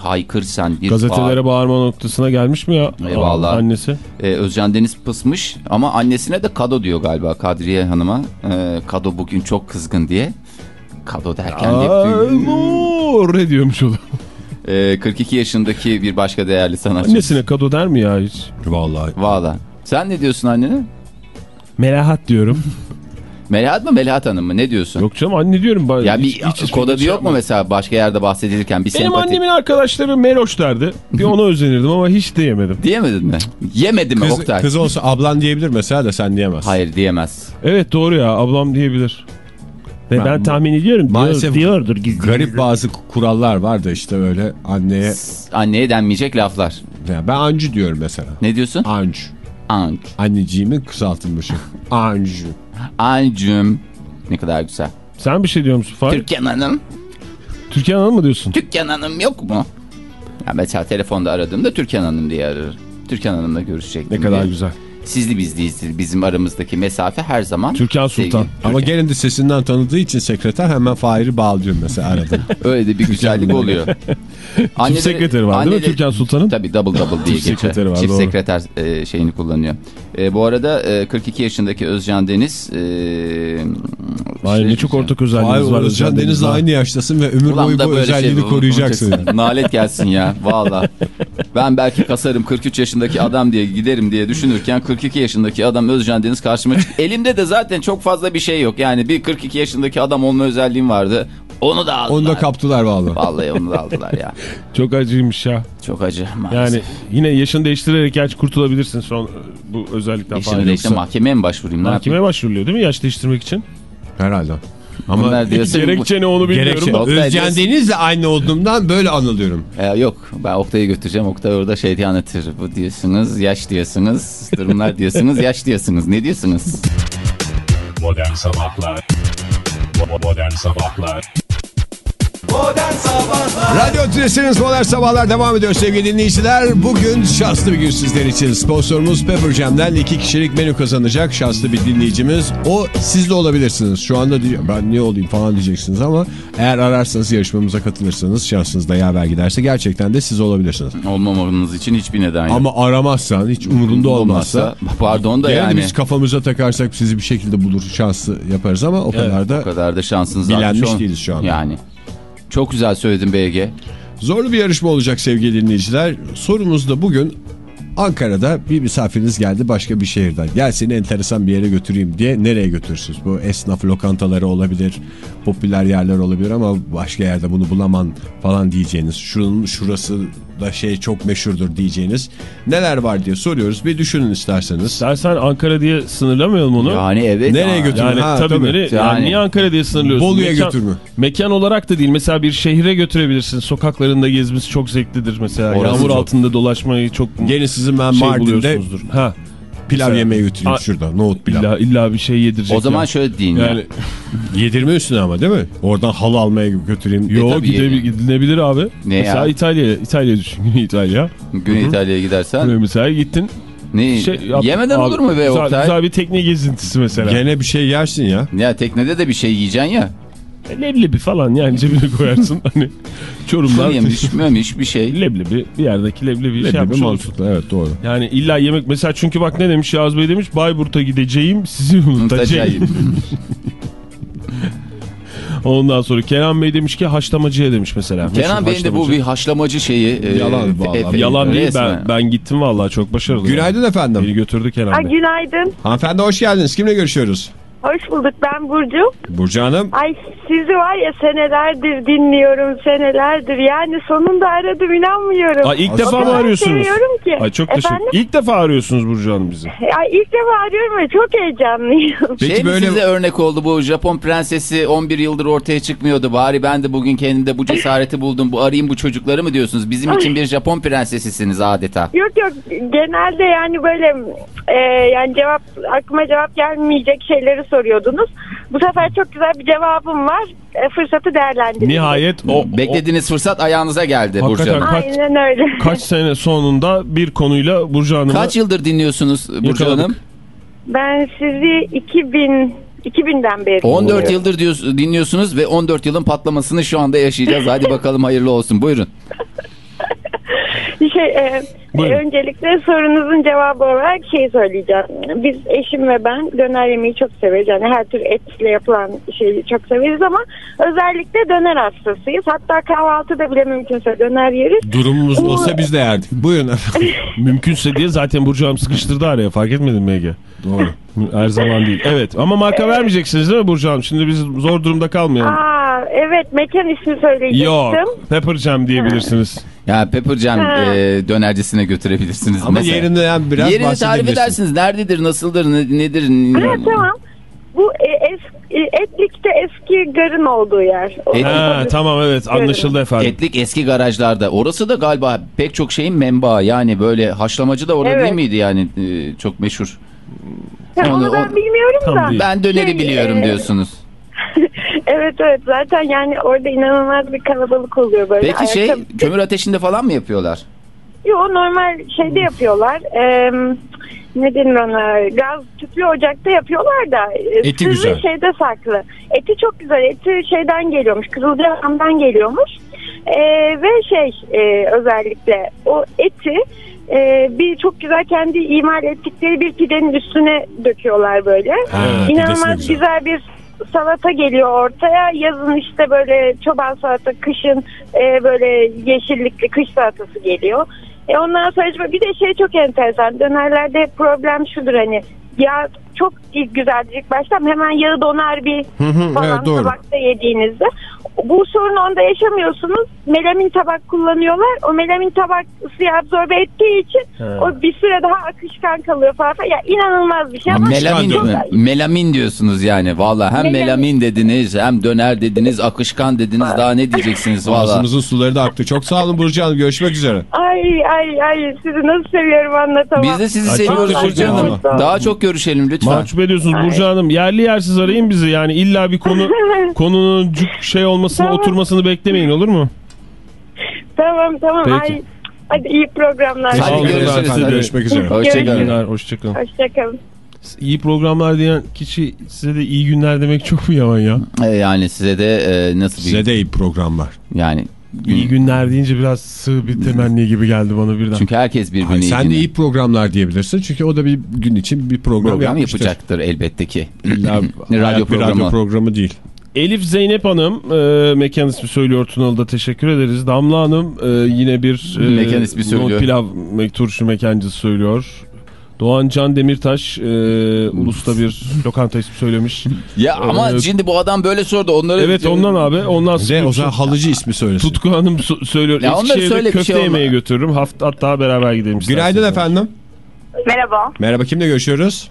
haykırsan. Bir Gazetelere bağırma noktasına gelmiş mi ya? Eyvallah. Annesi. Ee, Özcan Deniz pısmış ama annesine de kado diyor galiba Kadriye Hanım'a. Ee, kado bugün çok kızgın diye. Kado derken de Aa, ne diyormuş o da. Ee, 42 yaşındaki bir başka değerli sanatçı. Annesine kado der mi ya hiç? Vallahi. Valla. Sen ne diyorsun annene? Melahat diyorum. Melahat mı Melahat Hanım mı? Ne diyorsun? Yok canım anne diyorum. Ben Ya bir hiç- bir şey yok mu mesela başka yerde bahsedilirken bir Benim sempati? annemin arkadaşları Meloş derdi. Bir ona özenirdim ama hiç diyemedim. Diyemedin mi? Yemedi mi Kız, Oktay? kız olsa ablan diyebilir mesela da sen diyemez. Hayır diyemez. Evet doğru ya ablam diyebilir. Ve ben, Ben- tahmin ediyorum diyor, Maalesef diyordur gizli. Garip bazı kurallar var da işte öyle anneye. Anneye denmeyecek laflar. Yani ben Ancu diyorum mesela. Ne diyorsun? Ancu. Anc. Anneciğimin kısaltılmışı. Ancu. Ancım. Ne kadar güzel. Sen bir şey diyor musun Fahir? Türkan Hanım. Türkan Hanım mı diyorsun? Türkan Hanım yok mu? Ya mesela telefonda aradığımda Türkan Hanım diye ararım. Türkan Hanım'la görüşecektim. Ne kadar diye. güzel. Sizli bizliyiz. Bizim aramızdaki mesafe her zaman. Türkan Sultan. sevgi. Ama gene de sesinden tanıdığı için sekreter hemen Fahir'i bağlıyor mesela arada. Öyle de bir güzellik oluyor. Çift Anneleri- sekreteri var değil mi anneleri- Türkan Sultan'ın? Tabii double double diye Çift geçer. sekreteri var, Çift doğru. sekreter e, şeyini kullanıyor. E, bu arada e, 42 yaşındaki Özcan Deniz. E, Vay şey ne çok diyeceğim. ortak özelliğiniz Fahir var. Özcan Deniz'le Deniz'le. aynı yaştasın ve ömür Ulan boyu bu böyle özelliğini şey- koruyacaksın. Nalet gelsin ya valla. Ben belki kasarım 43 yaşındaki adam diye giderim diye düşünürken 42 yaşındaki adam Özcan Deniz karşıma çıktı. Elimde de zaten çok fazla bir şey yok. Yani bir 42 yaşındaki adam olma özelliğim vardı. Onu da aldılar. Onu da kaptılar vallahi. Vallahi onu da aldılar ya. Çok acıymış ya. Çok acı maalesef. Yani yine yaşını değiştirerek gerçi kurtulabilirsin son bu özellikten Yaşını falan. değişti Yoksa mahkemeye mi başvurayım? Ne yapayım? Mahkemeye başvuruluyor değil mi yaş değiştirmek için? Herhalde. Ama Bunlar diyorsun, Gerekçe ne onu bilmiyorum gerekçe. da. Özcan diyorsun- Deniz'le aynı olduğumdan böyle anılıyorum. Ee, yok ben Oktay'ı götüreceğim. Oktay orada şey diye anlatır. Bu diyorsunuz yaş diyorsunuz. Durumlar diyorsunuz yaş diyorsunuz. Ne diyorsunuz? Modern Sabahlar Modern Sabahlar Radyo Tülesi'niz Modern Sabahlar devam ediyor sevgili dinleyiciler. Bugün şanslı bir gün sizler için. Sponsorumuz Pepper Jam'den iki kişilik menü kazanacak şanslı bir dinleyicimiz. O siz de olabilirsiniz. Şu anda ben niye olayım falan diyeceksiniz ama eğer ararsanız yarışmamıza katılırsanız şansınız da yaver giderse gerçekten de siz olabilirsiniz. Olmamanız için hiçbir neden yok. Ama aramazsan hiç umurunda olmazsa Pardon da yani biz kafamıza takarsak sizi bir şekilde bulur şanslı yaparız ama o kadar da O kadar da şansınız Bilenmiş değiliz şu anda. Yani. Çok güzel söyledin BG. Zorlu bir yarışma olacak sevgili dinleyiciler. Sorumuz da bugün Ankara'da bir misafiriniz geldi başka bir şehirden. Gel seni enteresan bir yere götüreyim diye nereye götürürsünüz? Bu esnaf lokantaları olabilir, popüler yerler olabilir ama başka yerde bunu bulaman falan diyeceğiniz. Şunun şurası da şey çok meşhurdur diyeceğiniz. Neler var diye soruyoruz. Bir düşünün isterseniz. İstersen Ankara diye sınırlamayalım onu. Yani evet. Nereye Aa, götürün? Yani Ha, tabii, tabii. beni- yani, Yani- niye Ankara diye sınırlıyorsun? Bolu'ya Mekan- götür mü? Mekan olarak da değil. Mesela bir şehre götürebilirsin. Sokaklarında gezmesi çok zevklidir mesela. Orası Yağmur çok. altında dolaşmayı çok Gelin sizin ben şey Mardin'de buluyorsunuzdur. Ha, pilav Mesela- yemeye götüreyim şurada. Nohut pilav. illa, illa bir şey yedirecek. O zaman ya. şöyle deyin ya. yani Yedirme üstüne ama değil mi? Oradan halı almaya götüreyim. yo gidebil- yani. gidilebilir abi. Ne mesela ya? İtalya, İtalya düşün. Güney İtalya. Güney İtalya'ya gidersen Mesela gittin. ne Şey yap- yemeden abi, olur mu be güzel, Oktay? güzel bir tekne gezintisi mesela. Gene bir şey yersin ya. Ya teknede de bir şey yiyeceksin ya. Leblebi falan yani cebine koyarsın. hani Çorum'dan yemiş, memiş bir şey. leblebi bir yerdeki leblebi, şey Leblebi yapmış mantıklı evet doğru. Yani illa yemek mesela çünkü bak ne demiş Yağız Bey demiş Bayburt'a gideceğim sizi unutacağım. Ondan sonra Kenan Bey demiş ki haşlamacıya demiş mesela. Kenan Meşhur Bey'in de bu bir haşlamacı şeyi. e, Yalan vallahi. efe- Yalan değil ben, resmen. ben gittim vallahi çok başarılı. Günaydın Beni efendim. götürdü Kenan Ay Bey. günaydın. Hanımefendi hoş geldiniz. Kimle görüşüyoruz? Hoş bulduk. Ben Burcu. Burcu Hanım. Ay sizi var ya senelerdir dinliyorum. Senelerdir. Yani sonunda aradım inanmıyorum. Ay ilk defa mı arıyorsunuz? seviyorum ki. Ay çok teşekkür. Efendim? İlk defa arıyorsunuz Burcu Hanım bizi. Ay ilk defa arıyorum ve çok heyecanlıyım. Peki şey böyle- size örnek oldu bu Japon prensesi 11 yıldır ortaya çıkmıyordu. Bari ben de bugün kendimde bu cesareti buldum. Bu arayayım bu çocukları mı diyorsunuz? Bizim için bir Japon prensesisiniz adeta. yok yok genelde yani böyle e, yani cevap aklıma cevap gelmeyecek şeyleri soruyordunuz. Bu sefer çok güzel bir cevabım var. E, fırsatı değerlendirin. Nihayet o, Beklediğiniz fırsat ayağınıza geldi Burcu. Hanım. Kaç- Aynen öyle. o kaç sene sonunda bir konuyla Burcu Hanım'a Kaç yıldır dinliyorsunuz Burcu Yakaladık. Hanım? Ben sizi 2000 2000'den beri 14 dinliyorum. yıldır diyorsun, dinliyorsunuz ve 14 yılın patlamasını şu anda yaşayacağız. Hadi bakalım hayırlı olsun. Buyurun. Şey, e, Buyurun. öncelikle sorunuzun cevabı olarak şey söyleyeceğim. Biz eşim ve ben döner yemeyi çok severiz. Yani her tür etle yapılan şeyi çok severiz ama özellikle döner hastasıyız. Hatta kahvaltıda bile mümkünse döner yeriz. Durumumuz olsa biz de yerdik. Buyurun mümkünse diye zaten Burcu Hanım sıkıştırdı araya fark etmedin mi Ege? Doğru. Her zaman değil. Evet ama marka vermeyeceksiniz değil mi Burcu Hanım? Şimdi biz zor durumda kalmayalım. Aa, evet mekan ismi söyleyecektim. Yok. Pepper Jam diyebilirsiniz. Ya Pepper Jam Ha. e, dönercisine götürebilirsiniz. Ama mesela. yerinde yani biraz Yerini tarif edersiniz. Nerededir, nasıldır, ne- nedir? Ha, tamam. Bu e, es, e, Etlik'te eski garın olduğu yer. O- Et- Ha, tamam evet anlaşıldı efendim. Etlik eski garajlarda. Orası da galiba pek çok şeyin menbaı. Yani böyle haşlamacı da orada Evet. değil miydi yani e, çok meşhur. Ya, onu Onu- ben bilmiyorum Tam da. değil. Ben döneri Şey, biliyorum e, diyorsunuz. evet evet zaten yani orada inanılmaz bir kalabalık oluyor böyle. Peki şey Ayakkabı- kömür ateşinde falan mı yapıyorlar? Yo normal şeyde yapıyorlar. Ee, ne denir ona? Gaz tüplü ocakta yapıyorlar da. e, Eti sırrı güzel. şeyde saklı. Eti çok güzel. Eti şeyden geliyormuş. Kızılcahamam'dan geliyormuş. Ee, ve şey e, özellikle o eti e, bir çok güzel kendi imal ettikleri bir pidenin üstüne döküyorlar böyle. Ha, İnanılmaz güzel. güzel bir salata geliyor ortaya. Yazın işte böyle çoban salata, kışın e, böyle yeşillikli kış salatası geliyor. E ondan sonra bir de şey çok enteresan. Dönerlerde problem şudur hani yağ çok ilk başta ama hemen yağı donar bir hı, falan evet, doğru. tabakta yediğinizde. Bu sorunu onda yaşamıyorsunuz. Melamin tabak kullanıyorlar. O melamin tabak ısıyı absorbe ettiği için o bir süre daha akışkan kalıyor falan. Ya inanılmaz bir şey ama Melamin, çok- mi? melamin diyorsunuz yani. Valla hem Melamin. melamin dediniz hem döner dediniz akışkan dediniz daha ne diyeceksiniz valla. Ağzınızın suları da aktı. Çok sağ olun Burcu Hanım. Görüşmek üzere. Ay ay ay sizi nasıl seviyorum anlatamam. Biz de sizi Ay, seviyoruz Burcu Hanım. Daha çok görüşelim lütfen. Mahcup ediyorsunuz Burcu Hanım. Yerli yersiz arayın bizi. Yani illa bir konu konunun şey olmasını Tamam. oturmasını beklemeyin olur mu? Tamam tamam Peki. ay. Hadi iyi programlar. Hadi Sağ olun görüşürüz. efendim. Hadi. Görüşmek üzere. Hoşçakalın. Hoşçakalın. Hoşçakalın. İyi programlar diyen kişi size de iyi günler demek çok mu yalan ya? Ee, Yani size de e, nasıl bir Size de iyi programlar. yani İyi günler deyince biraz sığ bir temenni gibi geldi bana birden. çünkü herkes birbirini Hayır, sen de iyi iyi programlar diyebilirsin. Çünkü o da bir gün için bir program, program yapmıştır. yapacaktır elbette ki. Radyo programı. radyo programı değil. Elif Zeynep Hanım e, mekan ismi söylüyor Tunalı'da teşekkür ederiz. Damla Hanım e, yine bir e, Mekan ismi söylüyor. pilav me- turşu mekancısı söylüyor. Doğan Can Demirtaş e, Ulus'ta bir lokanta ismi söylemiş. Ya ama Ee, şimdi bu adam böyle sordu onları. Evet ondan abi. Ondan sonra o zaman halıcı ismi söylesin. Tutku Hanım so- söylüyor. Ya onları Eskişehir'de söyle, bir köfte şey yemeye götürürüm. Hafta, hatta beraber gidelim. Günaydın efendim. Merhaba, Merhaba kimle görüşüyoruz?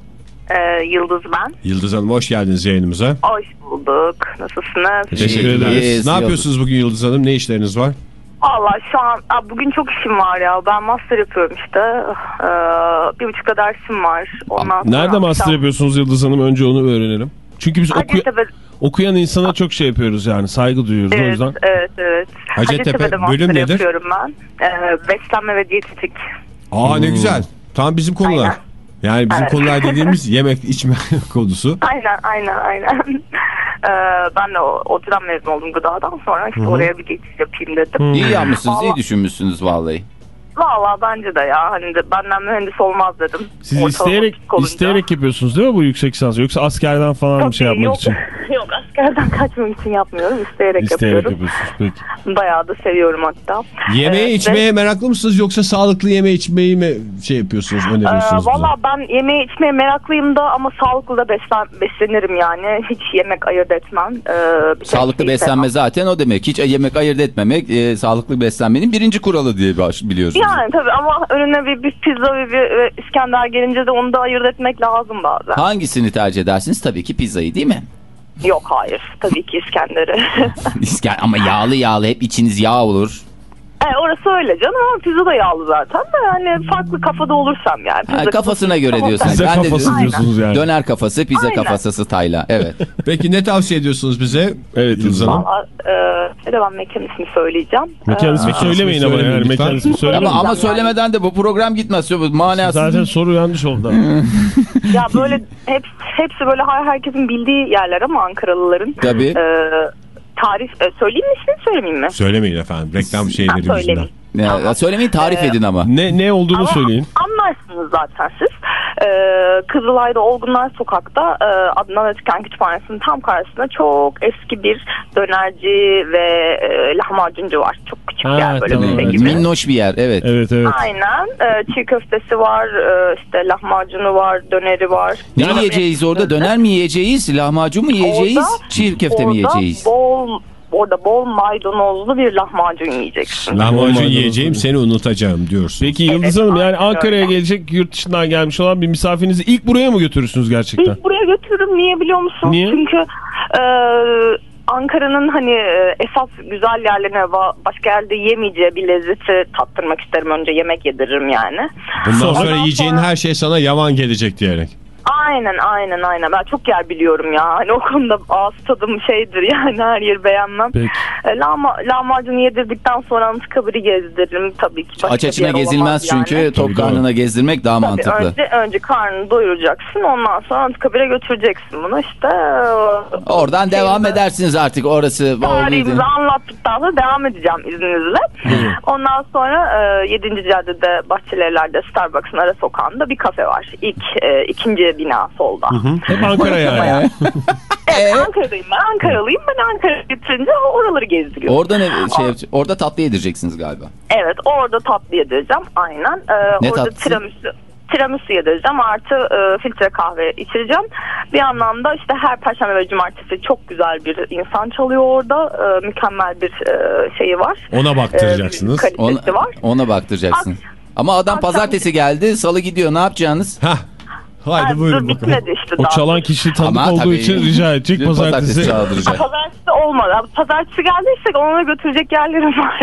Ee, Yıldız ben. Yıldız Hanım hoş geldiniz yayınımıza. Hoş bulduk. Nasılsınız? Teşekkür ederiz. iyi, ne yapıyorsunuz bugün Yıldız Hanım? Ne işleriniz var? Allah şu an Aa, bugün çok işim var ya. Ben master yapıyorum işte. Ee, bir buçuk dersim var. Ondan sonra Nerede master akşam- yapıyorsunuz Yıldız Hanım? Önce onu öğrenelim. Çünkü biz okuy- okuyan insana çok şey yapıyoruz yani. Saygı duyuyoruz o Evet, yüzden. evet, evet. Hacettepe, Hacettepe'de bölüm nedir? yapıyorum ben. Ee, beslenme ve diyetetik. Aa ne güzel. Tam bizim konular. Aynen. Yani bizim Evet. konular dediğimiz yemek içme konusu. Aynen, aynen, aynen. Ee, ben de o, ODTÜ'den mezun oldum gıdadan sonra işte oraya bir geçiş yapayım dedim. İyi yapmışsınız, iyi Vallahi- düşünmüşsünüz vallahi. Valla bence de ya. Hani de benden mühendis olmaz dedim. Siz isteyerek isteyerek yapıyorsunuz değil mi bu yüksek lisans? Yoksa askerden falan bir şey yapmak yok, için? Yok askerden kaçmak için yapmıyorum. İsteyerek, İsteyerek yapıyorum. yapıyorsunuz. Peki. Bayağı da seviyorum hatta. Yemeğe Evet, içmeye meraklı mısınız yoksa sağlıklı yeme içmeyi mi şey yapıyorsunuz Ee, öneriyorsunuz bize? Valla ben yemeğe içmeye meraklıyım da ama sağlıklı da beslen, beslenirim yani. Hiç yemek ayırt etmem. Ee, Sağlıklı şey beslenme zaten o demek. Hiç yemek ayırt etmemek e, sağlıklı beslenmenin birinci kuralı diye baş- biliyorsunuz. Yani tabii ama önüne bir, bir pizza ve bir İskender gelince de onu da ayırt etmek lazım bazen. Hangisini tercih edersiniz? Tabii ki pizzayı değil mi? Yok hayır. Tabii ki İskender'i. İsker ama yağlı yağlı hep içiniz yağ olur. E, orası öyle canım ama pizza da yağlı zaten de yani farklı kafada olursam yani. Ha, Pizza kafasına kafası- göre Tamam, diyorsunuz. Size Ben de kafası diyorum. diyorsunuz yani. Döner kafası, pizza Aynen. kafası tayla. Evet. Peki ne tavsiye ediyorsunuz bize? Evet Yıldız Hanım. E, ben mekan ismi söyleyeceğim. Mekan Ee, ismi söylemeyin ama yani lütfen. mekan ismi söylemeyin. ama ama söylemeden de bu program gitmez. Bu Manasız. Zaten soru yanlış oldu. Ya böyle hepsi, hepsi böyle her- herkesin bildiği yerler ama Ankaralıların. Tabii. E, tarif e, söyleyeyim mi ismini söylemeyeyim mi? Söylemeyin efendim reklam şeyleri yüzünden. Ya, söylemeyin tarif edin ama. ne ne olduğunu Ama söyleyin. Anlarsınız zaten siz. Ee, Kızılay'da Olgunlar Sokak'ta e, Adnan Özkan Kütüphanesi'nin tam karşısında çok eski bir dönerci ve e, lahmacuncu var. Çok küçük Ha, yer böyle tamam, evet. gibi. Minnoş bir yer evet. Evet evet. Aynen. Ee, çiğ köftesi var, e, işte lahmacunu var, döneri var. Ne Yani- yiyeceğiz orada? Döner mi yiyeceğiz? Lahmacun mu yiyeceğiz? Orada- çiğ köfte mi yiyeceğiz? Bol, orada bol maydanozlu bir lahmacun yiyeceksin. Lahmacun yiyeceğim seni unutacağım diyorsun. Peki Yıldız Evet, Hanım yani Ankara'ya gelecek yurt dışından gelmiş olan bir misafirinizi ilk buraya mı götürürsünüz gerçekten? İlk buraya götürürüm. Niye biliyor musun? Niye? Çünkü e, Ankara'nın hani e, esas güzel yerlerine başka yerde yemeyeceği bir lezzeti tattırmak isterim. Önce yemek yediririm yani. Bundan Sonra- sonra yiyeceğin her şey sana yavan gelecek diyerek. Aynen aynen aynen. Ben çok yer biliyorum ya. Hani o konuda ağız tadım şeydir yani her yeri beğenmem. Peki. E, lahma, lahmacunu yedirdikten sonra Anıtkabir'i gezdiririm tabii ki. Başka Aç açına gezilmez çünkü yani. tok Tabii, karnına gezdirmek daha Tabii mantıklı. önce, önce karnını doyuracaksın ondan sonra Anıtkabir'e götüreceksin bunu işte. Oradan devam şeyinde- edersiniz artık orası. Tarihimizi anlattıktan sonra devam edeceğim izninizle. Ondan sonra e, 7. caddede Bahçelievler'de Starbucks'ın ara sokağında bir kafe var. İlk e, ikinci bina solda. Hep Ankara yani. Evet, Ankara'dayım ben. Ankaralıyım. Ben Ankara'ya getirince oraları gezdiriyorum. Orada ne şey orada tatlı yedireceksiniz galiba. Evet orada tatlı yedireceğim. Aynen. E, Ne orada tatlısı? tiramisu. tiramisu yedireceğim artı e, filtre kahve içireceğim. Bir yandan da işte her perşembe ve cumartesi çok güzel bir insan çalıyor orada. E, mükemmel bir e, şeyi var. Ona baktıracaksınız. E, Ona, var. ona baktıracaksın. Ama adam Akşam- pazartesi geldi, salı gidiyor. Ne yapacaksınız? Hah. Haydi Ha, buyurun bakalım. bitmedi işte O daha. çalan kişi tanıdık Ama olduğu tabii- için rica edecek pazartesi. çaldıracak. Pazartesi olmadı. Pazartesi geldiysek ona götürecek yerlerim var.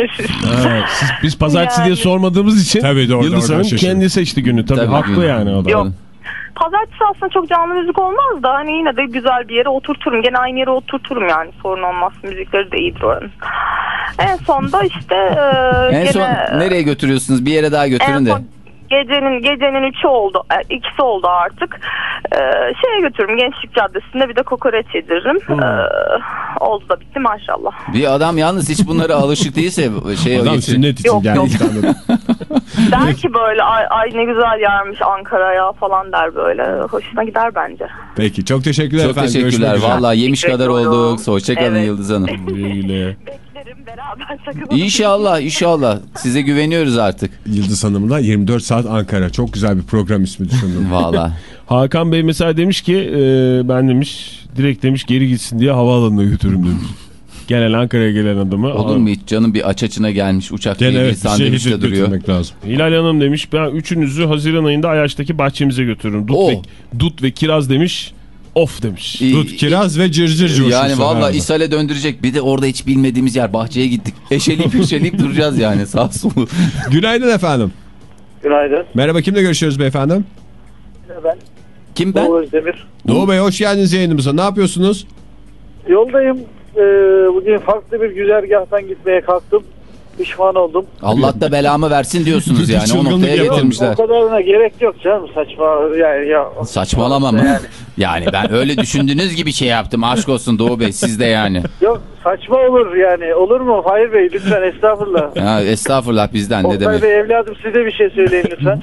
Evet, siz, biz pazartesi diye Yani. sormadığımız için Tabii, doğru, Yıldız Hanım kendi seçti günü. Tabii, Tabii, haklı günü. yani o da. Yok. Pazartesi aslında çok canlı müzik olmaz da hani yine de güzel bir yere oturturum. Gene aynı yere oturturum yani sorun olmaz. Müzikleri de iyidir oranın. En sonda işte e, En gene, son nereye götürüyorsunuz? Bir yere daha en götürün de. son gecenin gecenin üçü oldu. e, ikisi oldu artık. E, şeye götürürüm Gençlik Caddesi'nde bir de kokoreç yediririm. Hmm. E, oldu da bitti maşallah. Bir adam yalnız hiç bunlara alışık değilse şey Adam sünnet için Yok, gelmiş. yok. Der ki böyle ay, ay ne güzel yermiş Ankara'ya falan der böyle. Hoşuna gider bence. Peki çok teşekkürler Çok efendim. teşekkürler. Vallahi yemiş Teşekkür kadar olduk. Hoşçakalın Evet. Yıldız Hanım. Güle güle. Beklerim beraber takılalım. İnşallah inşallah. Size güveniyoruz artık. Yıldız Hanım'la 24 saat Ankara. Çok güzel bir program ismi düşündüm. Valla. Hakan Bey mesela demiş ki e, ben demiş direkt demiş geri gitsin diye havaalanına götürürüm demiş. Gelen Ankara'ya gelen adamı. Olur mu hiç canım bir aç açına gelmiş uçakta Gene ilgili evet bir şey sandviçte duruyor. götürmek lazım. Hilal Hanım demiş ben üçünüzü Haziran ayında Ayaş'taki bahçemize götürürüm. Dut, Oo. ve, dut ve kiraz demiş. Of demiş. Dut, kiraz ve cırcır coşkusu. Yani valla ishale döndürecek. Bir de orada hiç bilmediğimiz yer bahçeye gittik. Eşeleyip eşeleyip duracağız yani sağ solu. Günaydın efendim. Günaydın. Merhaba kimle görüşüyoruz beyefendi? Ben Kim ben? Doğu Özdemir. Doğu Bey hoş geldiniz yayınımıza. Ne yapıyorsunuz? Yoldayım. Ee, bugün farklı bir güzergahtan gitmeye kalktım. Pişman oldum. Allah da belamı versin diyorsunuz yani. O noktaya yapalım. getirmişler. O kadarına gerek yok canım. Saçma yani ya. Saçmalama mı? Yani ben öyle düşündüğünüz gibi şey yaptım. Aşk olsun Doğu Bey siz de yani. Yok saçma olur yani. Olur mu? Hayır Bey lütfen estağfurullah. Ya, estağfurullah bizden ne Oktay demek. Bey evladım size bir şey söyleyin lütfen.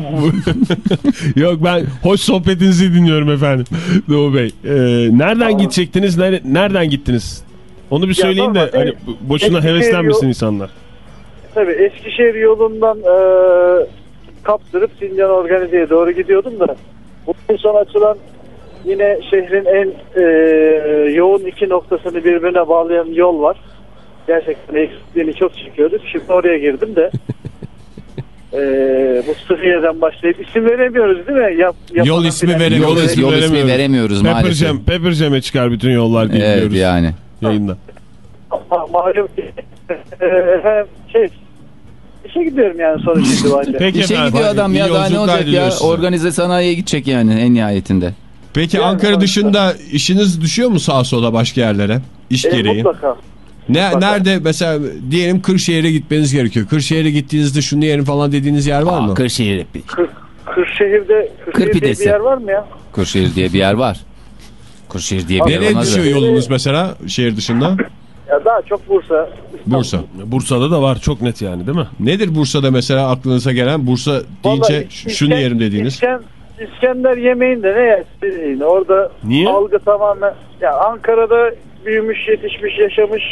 Yok ben hoş sohbetinizi dinliyorum efendim. Doğu Bey. Ee, nereden gidecektiniz? Nere- nereden gittiniz? Onu bir söyleyin de normalde hani boşuna heveslenmesin insanlar. Tabii Eskişehir yolundan e, kaptırıp Sincan Organize'ye doğru gidiyordum da bunun son açılan yine şehrin en e, yoğun iki noktasını birbirine bağlayan yol var. Gerçekten eksikliğini çok çekiyorduk. Şimdi oraya girdim de e, bu Sıhhiye'den başlayıp isim veremiyoruz değil mi? Yap, Yol ismi filan. veremiyoruz. Yol, ismi, yol ismi veremiyoruz. veremiyoruz Pepper maalesef. Jam, Pepper Jam'e çıkar bütün yollar diye Evet biliyoruz yani. yayında. Ma- Malum ki, e, efendim, şey işe gidiyorum yani sonuç itibariyle. Peki İşe efendim. gidiyor adam iyi ya daha ne olacak ya? Organize sanayiye gidecek yani en nihayetinde. Peki Yani Ankara sonuçta- dışında işiniz düşüyor mu sağa sola başka yerlere? İş E, gereği. mutlaka. Ne, mutlaka. nerede mesela diyelim Kırşehir'e gitmeniz gerekiyor. Kırşehir'e gittiğinizde şunu yerin falan dediğiniz yer var mı? Aa, Kırşehir, Kır, Kırşehir'de Kırşehir diye pidesi. bir yer var mı ya? Kırşehir diye bir yer var. Kırşehir diye bir yer Nereye olmaz düşüyor mı? yolunuz mesela şehir dışında? Daha çok Bursa. Bursa. Bursa'da da var çok net yani değil mi? Nedir Bursa'da mesela aklınıza gelen Bursa deyince ş- şunu İsken- yerim dediğiniz? İsken, İskender yemeğinde ne yersin? Orada Niye? algı tamamen ya Ankara'da büyümüş, yetişmiş, yaşamış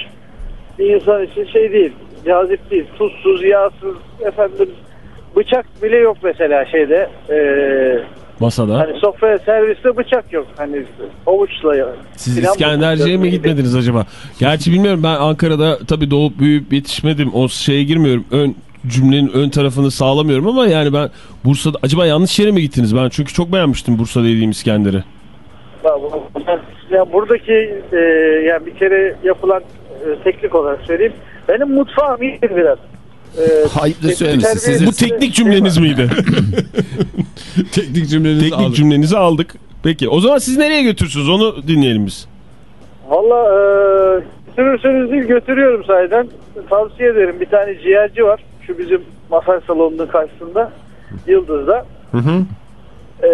bir insan için şey değil. Cazip değil. Tuzsuz, yağsız efendim bıçak bile yok mesela şeyde. Ee, Masada. hani sofraya serviste bıçak yok. Hani ovuçla ya. Siz İskenderci'ye mi gitmediniz acaba? Gerçi bilmiyorum ben Ankara'da tabii doğup büyüyüp yetişmedim. O şeye girmiyorum. Ön cümlenin ön tarafını sağlamıyorum ama yani ben Bursa'da acaba yanlış yere mi gittiniz? Ben çünkü çok beğenmiştim Bursa'da yediğim İskender'i. Ya buradaki e, yani bir kere yapılan e, teknik olarak söyleyeyim. Benim mutfağım iyidir biraz. E, terbiye- Sizin- Bu teknik cümleniz miydi? Teknik cümlenizi teknik aldım. cümlenizi aldık. Peki o zaman siz nereye götürürsünüz onu dinleyelim biz. Valla e, götürürseniz değil götürüyorum sahiden. Tavsiye ederim. Bir tane ciğerci var. Şu bizim masaj salonunun karşısında. Yıldız'da. Hı hı. E,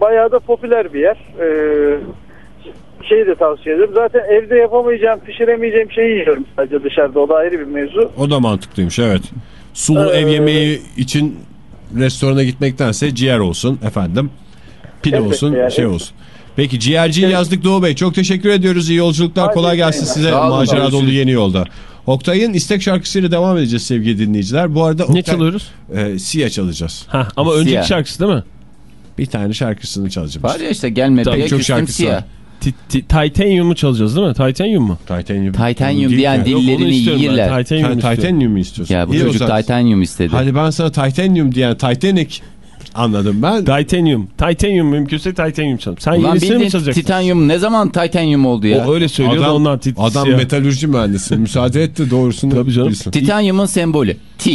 bayağı da popüler bir yer. E, şeyi de tavsiye ederim. Zaten evde yapamayacağım, pişiremeyeceğim şeyi yiyorum sadece dışarıda. O da ayrı bir mevzu. O da mantıklıymış evet. Sulu Ee, ev yemeği için restorana gitmektense ciğer olsun efendim. Pide olsun yani. şey olsun. Peki ciğerciyi yazdık Doğu Bey. Çok teşekkür ediyoruz. İyi yolculuklar. Hadi Kolay gelsin eyvallah. size olun, macera dolu yeni yolda. Oktay'ın istek şarkısıyla devam edeceğiz sevgili dinleyiciler. Bu arada Ne Oktay, çalıyoruz? E, Sia çalacağız. Ha, ama önceki Siyah. şarkısı değil mi? Bir tane şarkısını çalacağız. Var ya işte gelme Tabii, diye çok şarkısı siyah. var. Ti- ti- Titanium'u çalacağız değil mi? Titanium mu? Titanium. Titanium diyen onu Dillerini yiyirler. Titanium Sen istiyorum. Titanium mu istiyorsun? Ya bu İyi çocuk. Titanium istedi. Hadi ben sana Titanium diyen Titanic anladım ben. Titanium. Titanium mümkünse Titanium çalalım. Sen Ulan yenisini mi çalacaksın? titanium ne zaman titanium oldu ya? O öyle söylüyor da adam, ondan tit- adam metalürji mühendisi. Müsaade etti doğrusunu Tabii canım. Titanium'un sembolü. T.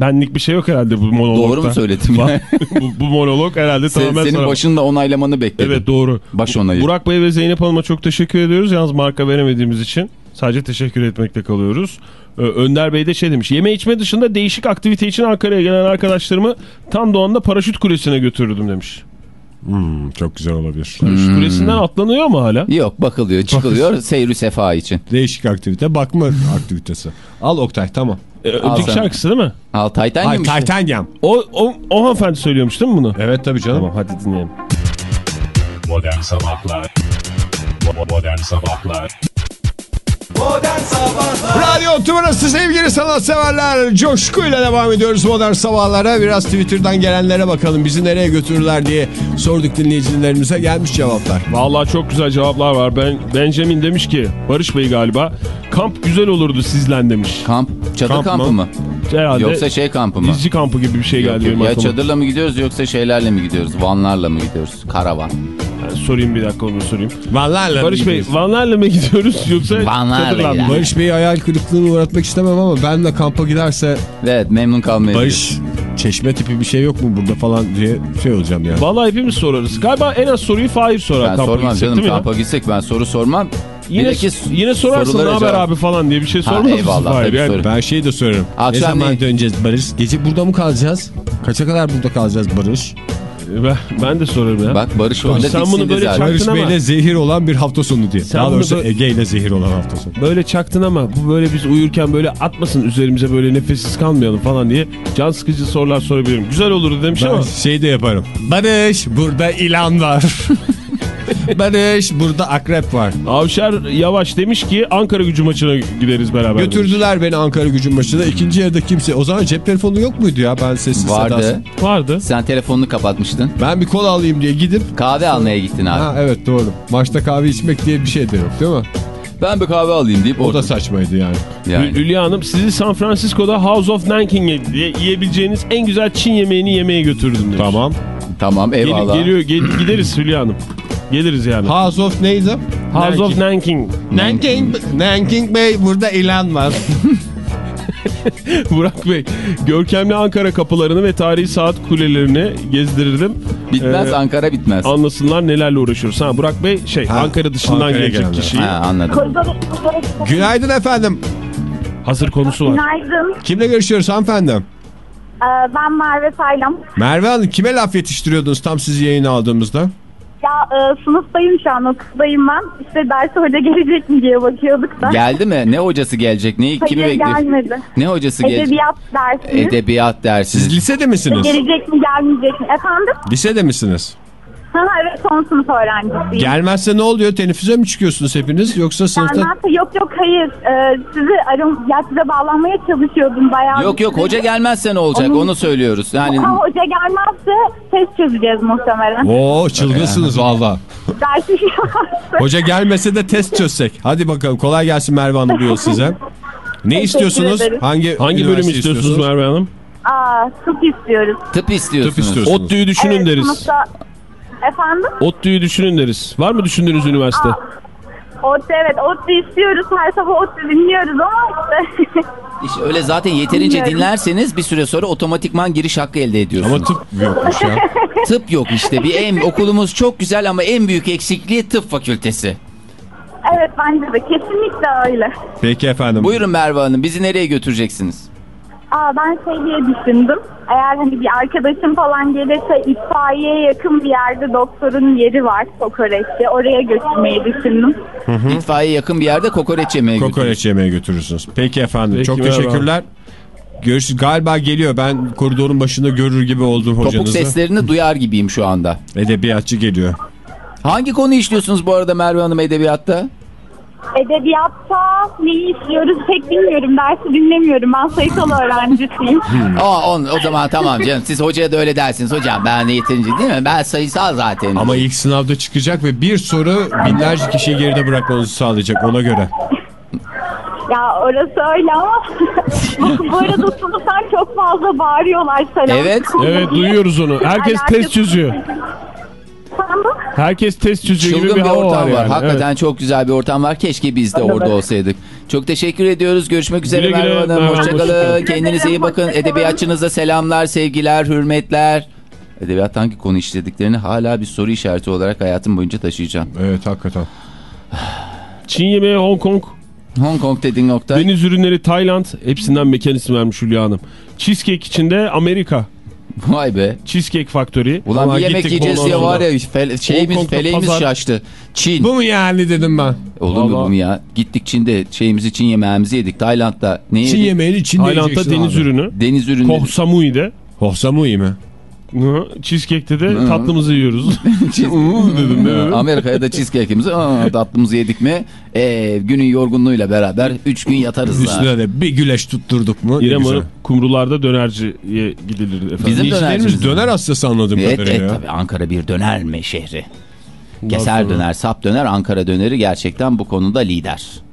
Benlik bir şey yok herhalde bu monologda. Doğru mu söyledim? Bu, bu monolog herhalde Sen- tamamen senin sana- başında onaylamanı bekledim. Evet doğru. Baş onayı. Burak Bey ve Zeynep Hanım'a çok teşekkür ediyoruz. Yalnız marka veremediğimiz için sadece teşekkür etmekte kalıyoruz. Ee, Önder Bey de şey demiş. Yeme içme dışında değişik aktivite için Ankara'ya gelen arkadaşlarımı tam doğanda paraşüt kulesine götürdüm demiş. Hmm, çok güzel olabilir. Paraşüt kulesinden atlanıyor mu hala? Yok bakılıyor çıkılıyor seyri sefa için. Değişik aktivite bakma aktivitesi. Al Oktay tamam. Önceki sen. şarkısı değil mi? Al Titanium Ay işte. Titanium. O, o, o hanımefendi söylüyormuş değil mi bunu? Evet tabii canım. Tamam hadi dinleyelim. Modern Sabahlar Bo- Modern Sabahlar Radyo Tümrüt'ü sevgili sanatseverler. Coşkuyla devam ediyoruz modern sabahlara. Biraz Twitter'dan gelenlere bakalım. Bizi nereye götürürler diye sorduk dinleyicilerimize. Gelmiş cevaplar. Vallahi çok güzel cevaplar var. Ben Benjamin demiş ki Barış Bey galiba kamp güzel olurdu sizlen demiş. Kamp, çadır Kamp kampı mı? mı? Herhalde Yoksa şey kampı mı? dizci kampı gibi bir şey Yok, geldi yok. Ya aklıma. çadırla mı gidiyoruz yoksa şeylerle mi gidiyoruz? Vanlarla mı gidiyoruz? Karavan. Sorayım bir dakika onu sorayım. Vanlarla Barış Bey Vanlarla mı gidiyoruz yoksa Vanlarla mı? Barış Bey'i hayal kırıklığına uğratmak istemem ama ben de kampa giderse Evet memnun kalmayabiliriz. Barış çeşme tipi bir şey yok mu burada falan diye şey olacağım yani. Vallahi hepimiz sorarız. Galiba en az soruyu Fahir sorar Ben kampa sormam gitsek canım mi ya? kampa gitsek ben soru sormam. Yine, Bilakis yine sorarsın ne haber abi falan diye bir şey sormaz mısın Yani sorarım. Ben şey de sorarım. Akşam ne zaman ne- döneceğiz Barış? Gece burada mı kalacağız? Kaça kadar burada kalacağız Barış? Ben, ben de sorarım ya. Bak Barış orada sen bunu böyle zaten. Barış ama. Bey'le zehir olan bir hafta sonu diye. Sen Daha bunu doğrusu böyle- Ege ile zehir olan hafta sonu. Böyle çaktın ama bu böyle biz uyurken böyle atmasın üzerimize böyle nefessiz kalmayalım falan diye can sıkıcı sorular sorabilirim. Güzel olurdu demiş Ben ama şey de yaparım. Barış burada ilan var. Barış burada akrep var. Avşar Yavaş demiş ki Ankara gücü maçına gideriz beraber. demiş. Götürdüler beni Ankara gücün başına. İkinci yarıda kimse. O zaman cep telefonu yok muydu ya? Ben sessiz Vardı. sedasız. Vardı. Sen telefonunu kapatmıştın. Ben bir kola alayım diye gidip. Kahve almaya gittin abi. Ha evet doğru. Maçta kahve içmek diye bir şey de yok değil mi? Ben bir kahve alayım deyip O orada. da saçmaydı yani. Yani. Hü- Hülya Hanım sizi San Francisco'da House of Nanking'e diye yiyebileceğiniz en güzel Çin yemeğini yemeye götürdüm demiş. Tamam. Tamam eyvallah. geliyor gel- gideriz Hülya Hanım. Geliriz yani. House of neydi? House of Nanking. Nanking, Nanking Bey burada ilan var. Burak Bey, görkemli Ankara kapılarını ve tarihi saat kulelerini gezdirirdim. Bitmez Ee, Ankara bitmez. Anlasınlar nelerle uğraşıyoruz. Ha Burak Bey şey Ha, Ankara dışından Ankara'ya gelecek gelenler. kişiyi. Ha, anladım. Günaydın efendim. Hazır konusu var. Günaydın. Kimle görüşüyoruz hanımefendi? Ee, ben Merve Taylan. Merve Hanım kime laf yetiştiriyordunuz tam sizi yayına aldığımızda? Ya e, sınıftayım şu an okuldayım ben. İşte derse hoca gelecek mi diye bakıyorduk da. Geldi mi? Ne hocası gelecek? Neyi, kimi Hayır bekliyor? gelmedi. Ne hocası gelecek? Edebiyat dersiniz. Edebiyat dersi. Siz lisede misiniz? Gelecek mi gelmeyecek mi? Efendim? Lisede misiniz? Ha, evet son sınıf öğrencisiyim. Gelmezse ne oluyor? Teneffüse mi çıkıyorsunuz hepiniz yoksa sınıfta? Gelmezse yok yok hayır. Ee, sizi arım, ya size bağlanmaya çalışıyordum bayağı. Yok yok hoca gelmezse ne olacak Onun- onu söylüyoruz. Yani Ha, hoca gelmezse test çözeceğiz muhtemelen. Oo çılgınsınız valla. Hoca gelmese de test çözsek. Hadi bakalım kolay gelsin Merve Hanım yıl size. Ne istiyorsunuz? Hangi Hangi bölümü üniversite istiyorsunuz Merve Hanım? Aa, tıp istiyoruz. tıp istiyorsunuz. Tıp istiyorsunuz. ODTÜ'yü düşünün evet, deriz. sınıfta... Efendim? ODTÜ'yü düşünün deriz. Var mı düşündüğünüz üniversite? Aa, ODTÜ evet ODTÜ istiyoruz. Her sabah ODTÜ dinliyoruz ama işte. İşte öyle zaten yeterince Bilmiyorum. dinlerseniz bir süre sonra otomatikman giriş hakkı elde ediyorsunuz. Ama tıp yokmuş ya. Tıp yok işte. Bir en okulumuz çok güzel ama en büyük eksikliği tıp fakültesi. evet bence de kesinlikle öyle. Peki efendim. Buyurun Merve Hanım bizi nereye götüreceksiniz? Aa, ben şey diye düşündüm. Eğer hani bir arkadaşım falan gelirse itfaiyeye yakın bir yerde doktorun yeri var kokoreççi. Oraya götürmeyi düşündüm. İtfaiye yakın bir yerde kokoreç yemeye götürün. Kokoreç yemeye götürürsünüz. Peki efendim. Peki, Çok merhaba. teşekkürler. Görüş galiba geliyor. Ben koridorun başında görür gibi oldum Topuk hocanızı. seslerini duyar gibiyim şu anda. Edebiyatçı geliyor. Hangi konu işliyorsunuz bu arada Merve Hanım edebiyatta? Edebiyatta neyi istiyoruz pek bilmiyorum. Dersi dinlemiyorum. Ben sayısal öğrencisiyim. Aa, on, o zaman tamam canım. Siz hocaya da öyle dersiniz. Hocam ben yeterince değil mi? Ben sayısal zaten. Ama ilk sınavda çıkacak ve bir soru binlerce kişiyi geride bırakmanızı sağlayacak ona göre. Ya orası öyle ama bu arada sınıftan çok fazla bağırıyorlar selam. Evet. Evet duyuyoruz onu. Herkes test çözüyor. Herkes test çözüyor gibi Çılgın bir bir hava ortam var. var. yani. Hakikaten Evet. çok güzel bir ortam var. Keşke biz de orada olsaydık. Çok teşekkür ediyoruz. Görüşmek üzere Güle Merve Hanım. Hoşçakalın. Kendinize iyi bakın. Edebiyatçınıza selamlar, sevgiler, hürmetler. Edebiyatta hangi konu işlediklerini hala bir soru işareti olarak hayatım boyunca taşıyacağım. Evet hakikaten. Çin yemeği Hong Kong. Hong Kong dediğin nokta. Deniz ürünleri Tayland. Hepsinden mekan ismi vermiş Hülya Hanım. Cheesecake içinde Amerika. Vay be. Cheesecake Factory. Ulan Ama bir yemek yiyeceğiz diye var ya fe- şeyimiz Kong'da feleğimiz pazar- şaştı. Çin. Bu mu yani dedim ben. Olur mu bu mu ya? Gittik Çin'de şeyimizi Çin yemeğimizi yedik. Tayland'da ne yedik? Çin yemeğini Çin'de Tayland'da deniz abi. ürünü. Deniz ürünleri. Koh Samui'de. Hohsamu iyi mi? Cheesecake'te de tatlımızı yiyoruz. dedim? Amerika'ya da cheesecake'imizi tatlımızı yedik mi ee, günün yorgunluğuyla beraber 3 gün yatarız daha. Üstüne de bir güleş tutturduk mu? İrem. Hanım kumrularda dönerciye gidilir efendim. Bizim dönercimiz. döner hastası anladığım Evet, evet ya. tabii Ankara bir döner mi şehri? Keser döner, sap döner, Ankara döneri gerçekten bu konuda lider.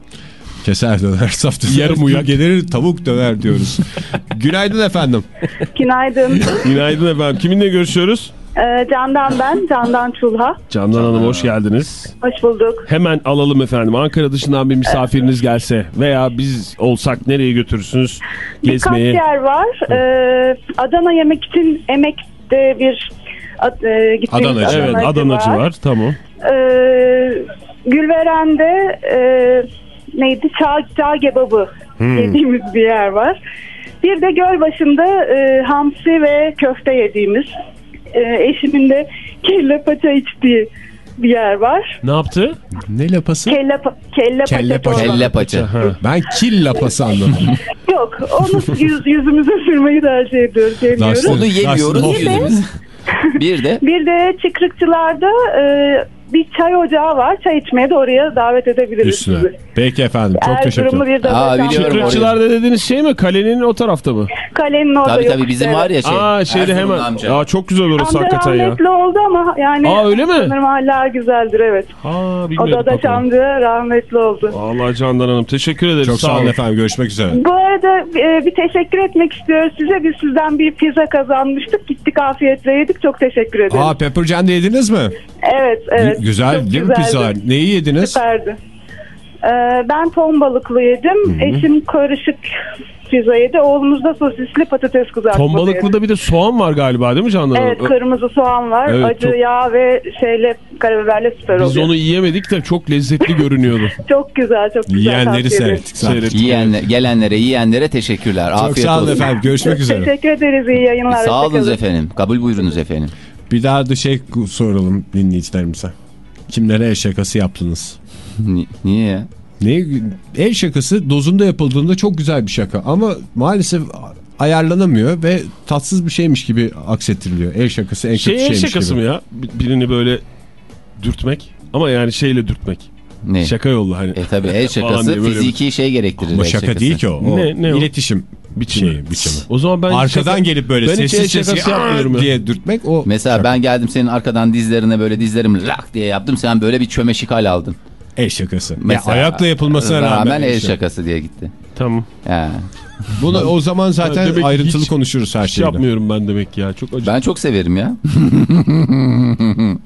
Keser döner, saf döner. Yarım uyak. Gelir tavuk döner diyoruz. Günaydın efendim. Günaydın. Günaydın efendim. Kiminle görüşüyoruz? Ee, Candan ben. Candan Çulha. Candan Hanım hoş geldiniz. Hoş bulduk. Hemen alalım efendim. Ankara dışından bir misafiriniz gelse veya biz olsak nereye götürürsünüz gezmeye? Birkaç yer var. Ee, Adana yemek için Emek'te bir ad- e, gittiğimiz Adanacı. Evet Adanacı var. Tamam. Ee, Gülveren'de e, neydi? Çağ, çağ kebabı yediğimiz bir yer var. Bir de Gölbaşı'nda e, hamsi ve köfte yediğimiz, e, eşimin de kelle paça içtiği bir yer var. Ne yaptı? Ne lapası? Kelle, pa- kelle, Kelle paça. paça. Kelle paça. Ha. Ben kil lapası anladım. Yok, onu yüz, yüzümüze sürmeyi tercih ediyoruz. yemiyoruz. Dustin. Onu yemiyoruz bir de Bir de Çıkrıkçılar'da e, bir çay ocağı var. Çay içmeye de oraya davet edebiliriz Üstüne. sizi. Peki efendim çok teşekkür Erzurumlu ederim. bir var. Çıkrıkçılarda dediğiniz şey mi? Kalenin o tarafta mı? Kalenin orada tabii yok tabii bizim var ya şey. Aa şeyde Erzurumlu hemen. amca. Aa çok güzel orası Amca hakikaten ya. rahmetli oldu ama yani Aa, öyle mi? sanırım hala güzeldir evet. Aa O bilmiyordum. da da amca rahmetli oldu. Allah Candan Hanım teşekkür ederiz. Çok sağ olun efendim görüşmek üzere. Bu arada e, bir teşekkür etmek istiyoruz size. Biz sizden bir pizza kazanmıştık. Gittik afiyetle yedik. Çok teşekkür ederim. Aa Peppercan'da yediniz mi? evet evet. Gü- Güzel Çok değil mi güzeldi. pizzalar? Neyi yediniz? Süperdi. Ee, ben ton balıklı yedim. Eşim karışık pizza yedi. Oğlumuz da sosisli patates kızartması Ton balıklıda bir de soğan var galiba değil mi Candan Hanım? Evet kırmızı soğan var. Evet, Acı çok- yağ ve şeyle karabiberle süper Biz oluyor. onu yiyemedik de çok lezzetli görünüyordu. Çok güzel çok güzel. Yiyenleri seyrettik. Seyrettik. Yiyenle, gelenlere, yiyenlere teşekkürler. Çok Afiyet sağ olun olsun. efendim görüşmek üzere. Teşekkür ederiz. iyi yayınlar. Sağ Hoşçakalın. efendim. Kabul buyurunuz efendim. Bir daha da şey soralım dinleyicilerimize. Kimlere el şakası yaptınız? Ni- niye ya? Ne el şakası dozunda yapıldığında çok güzel bir şaka ama maalesef ayarlanamıyor ve tatsız bir şeymiş gibi aksettiriliyor. El şakası en Şey kötü el şeymiş şakası gibi. mı ya? Bir- Birini böyle dürtmek. Ama yani şeyle dürtmek. Ne? Şaka yolla hani. E tabi el şakası fiziki şey gerektirir. Ama el şaka şakası. değil ki o. o Ne- ne o? İletişim Biçimi. şeyi, biçimi. O zaman ben Arkadan şaka- gelip böyle ben el sessiz sessiz diye dürtmek o Mesela şaka. ben geldim senin arkadan dizlerine böyle dizlerimi lak diye yaptım. Sen böyle bir çömeşik hal aldın. el şakası. Mesela, ya ayakla yapılmasına rağmen, el şaka. şakası diye gitti. Tamam. He. Bunu o zaman zaten Demek ki ayrıntılı hiç- konuşuruz her Hiç şeyde. yapmıyorum ben demek ya. Çok acı. Ben çok severim ya.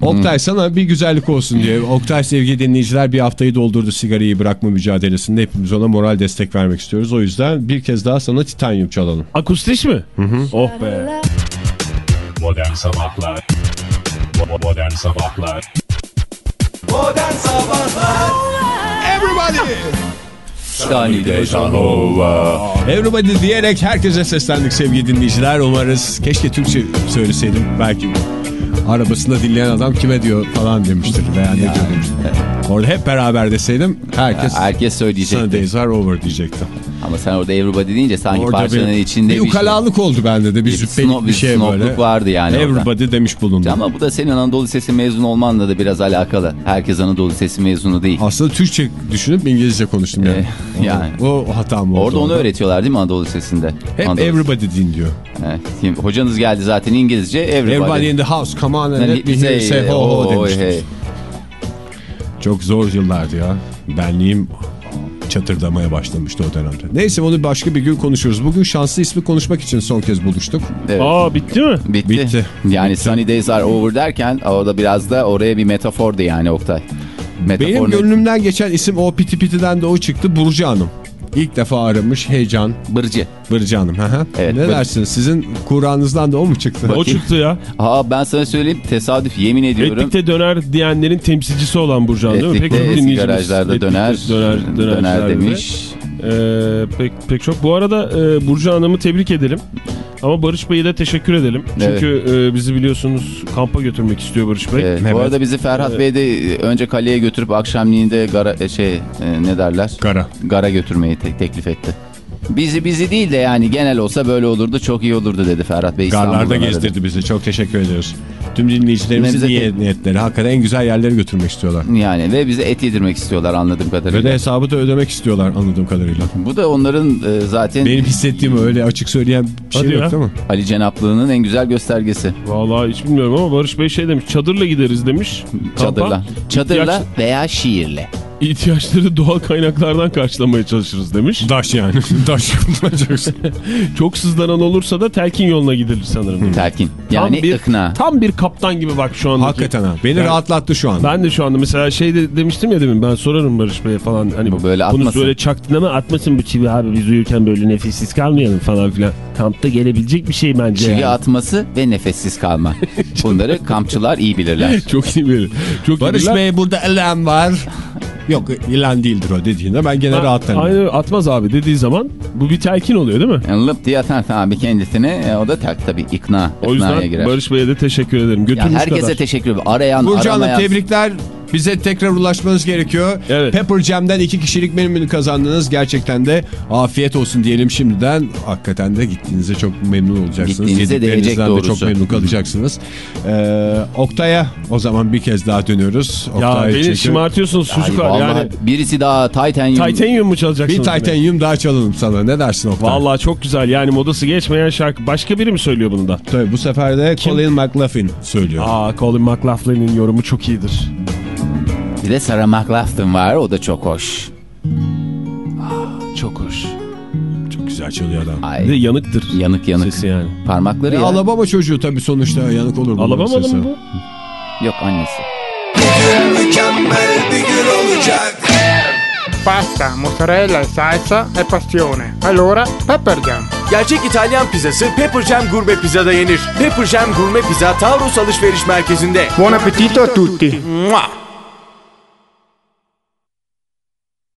Oktay sana bir güzellik olsun diye. Oktay sevgili dinleyiciler bir haftayı doldurdu sigarayı bırakma mücadelesinde. Hepimiz ona moral destek vermek istiyoruz. O yüzden bir kez daha sana titanyum çalalım. Akustiş mi? Oh be. Modern Sabahlar Bo- Modern Sabahlar Yani de Everybody diyerek herkese seslendik sevgili dinleyiciler. Umarız keşke Türkçe söyleseydim. Belki arabasında dinleyen adam kime diyor falan demiştir veya ne diyor demiştir. Orada hep beraber deseydim herkes Herkes söyleyecekti. Sundays are over diyecekti. Ama sen orada everybody deyince sanki Orada parçanın bir, içinde bir şey. ukalalık oldu bende de bir züppelik bir bir şey snobluk böyle. vardı yani orada. Everybody demiş bulundum. Ama bu da senin Anadolu Lisesi mezun olmanla da biraz alakalı. Herkes Anadolu Lisesi mezunu değil. Aslında Türkçe düşünüp İngilizce konuştum yani. Ee, yani. O, o hatam oldu. Orada onu öğretiyorlar değil mi Anadolu Lisesi'nde? Hep Anadolu- everybody din diyor. Evet. Şimdi hocanız geldi zaten İngilizce. Everybody. Everybody in the house come on and Yani let me hear say, ho ho demiştim. hey. Çok zor yıllardı ya. Benliğim çatırdamaya başlamıştı o dönemde. Neyse onu başka bir gün konuşuruz. Bugün şanslı ismi konuşmak için son kez buluştuk. Evet. Aa bitti mi? Bitti. Bitti. Yani sunny days are over derken orada biraz da oraya bir metafordu yani Oktay. Metafor Benim gönlümden geçen isim o piti pitiden de o çıktı Burcu Hanım. İlk defa aramış heyecan. Bırcı. Burcu Hanım. Evet, ne Bırcı. dersiniz? Sizin Kur'an'ınızdan da o mu çıktı? O çıktı ya. Aa ben sana söyleyeyim tesadüf yemin ediyorum. Etlikte döner diyenlerin temsilcisi olan Burcan değil mi? Etlikte çok eski garajlarda Etlik'te döner, döner, döner, dönercilerde. demiş. Ee, pek, pek çok. Bu arada e, Burcu Hanım'ı tebrik edelim. Ama Barış Bey'e de teşekkür edelim. Çünkü e, bizi biliyorsunuz kampa götürmek istiyor Barış Bey. Evet, Bu arada bizi Ferhat Bey de e, önce kaleye götürüp akşamleyin de gara, e, şey e, ne derler? Gara. Gara götürmeyi te- teklif etti. Bizi bizi değil de yani genel olsa böyle olurdu çok iyi olurdu dedi Ferhat Bey. Garlarda gezdirdi bizi. Çok teşekkür ediyoruz. Tüm dinleyicilerimizin iyi te- niyetleri. Hakikaten en güzel yerlere götürmek istiyorlar. Yani ve bize et yedirmek istiyorlar anladığım kadarıyla. Ve de hesabı da ödemek istiyorlar anladığım kadarıyla. Bu da onların e, zaten Benim hissettiğim öyle açık söyleyen bir şey Hadi yok ya. değil mi? Ali Cenaplığı'nın en güzel göstergesi. Vallahi hiç bilmiyorum ama Barış Bey şey demiş çadırla gideriz demiş. Kampa. Çadırla. Çadırla İhtiyaç- veya şiirle. İhtiyaçları doğal kaynaklardan karşılamaya çalışırız demiş. Daş yani. Daş kullanacaksın. Çok sızlanan olursa da telkin yoluna gidilir sanırım. Telkin. Yani tam bir, ikna. Tam bir kaptan gibi bak şu andaki. Hakikaten ha. Beni Yani- rahatlattı şu an. Ben de şu anda mesela şey de demiştim ya demin ben sorarım Barış Bey'e falan. Hani Bu böyle bunu atmasın. böyle çaktın ama atmasın bu çivi abi biz uyurken böyle nefessiz kalmayalım falan filan. Kampta gelebilecek bir şey bence. Çivi yani. atması ve nefessiz kalma. Bunları kampçılar iyi bilirler. Çok iyi bir. Çok Barış iyi Bey burada ilan var. Yok ilan değildir o dediğinde ben gene rahatlarım. Aynı atmaz abi dediği zaman bu bir telkin oluyor değil mi? Yani lıp diye atar tabii kendisine. E, o da tak tabii ikna. O yüzden girer. Barış Bey'e de teşekkür ederim. Ya Götürmüş herkese kadar. teşekkür ederim. Arayan, Burcu Hanım aramayan. tebrikler. Bize tekrar ulaşmanız gerekiyor. Evet. Pepper Jam'den iki kişilik menümünü kazandınız. Gerçekten de afiyet olsun diyelim şimdiden. Hakikaten de gittiğinizde çok memnun olacaksınız. Gittiğinize Yediklerinizden değecek de çok memnun kalacaksınız. Ee, Oktay'a o zaman bir kez daha dönüyoruz. Ya beni çünkü şımartıyorsunuz çocuklar vallahi yani. Birisi daha Titanium. Titanium mu bir çalacaksınız? beni? titanium daha çalalım sana. Ne dersin Oktay? Vallahi çok güzel yani modası geçmeyen şarkı. Başka biri mi söylüyor bunu da? Tabii bu sefer de Colin McLaughlin söylüyor. Aa Colin McLaughlin'in yorumu çok iyidir. Bir de Sarah McLachlan var. O da çok hoş. Çok hoş. Çok güzel çalıyor adam. Bir de Ay, yanıktır. yanık yanık. Sesi yani. Parmakları E, ya. Alabama çocuğu tabii sonuçta yanık olur. Alabamalı sesi. mı bu? Yok annesi. Pasta, mozzarella salsa e passione. Allora, Pepper Jam. Gerçek İtalyan pizzası Pepper Jam Gurme Pizza'da yenir. Pepper Jam Gurme Pizza Taurus Alışveriş Merkezi'nde. Buon appetito a tutti. Mua!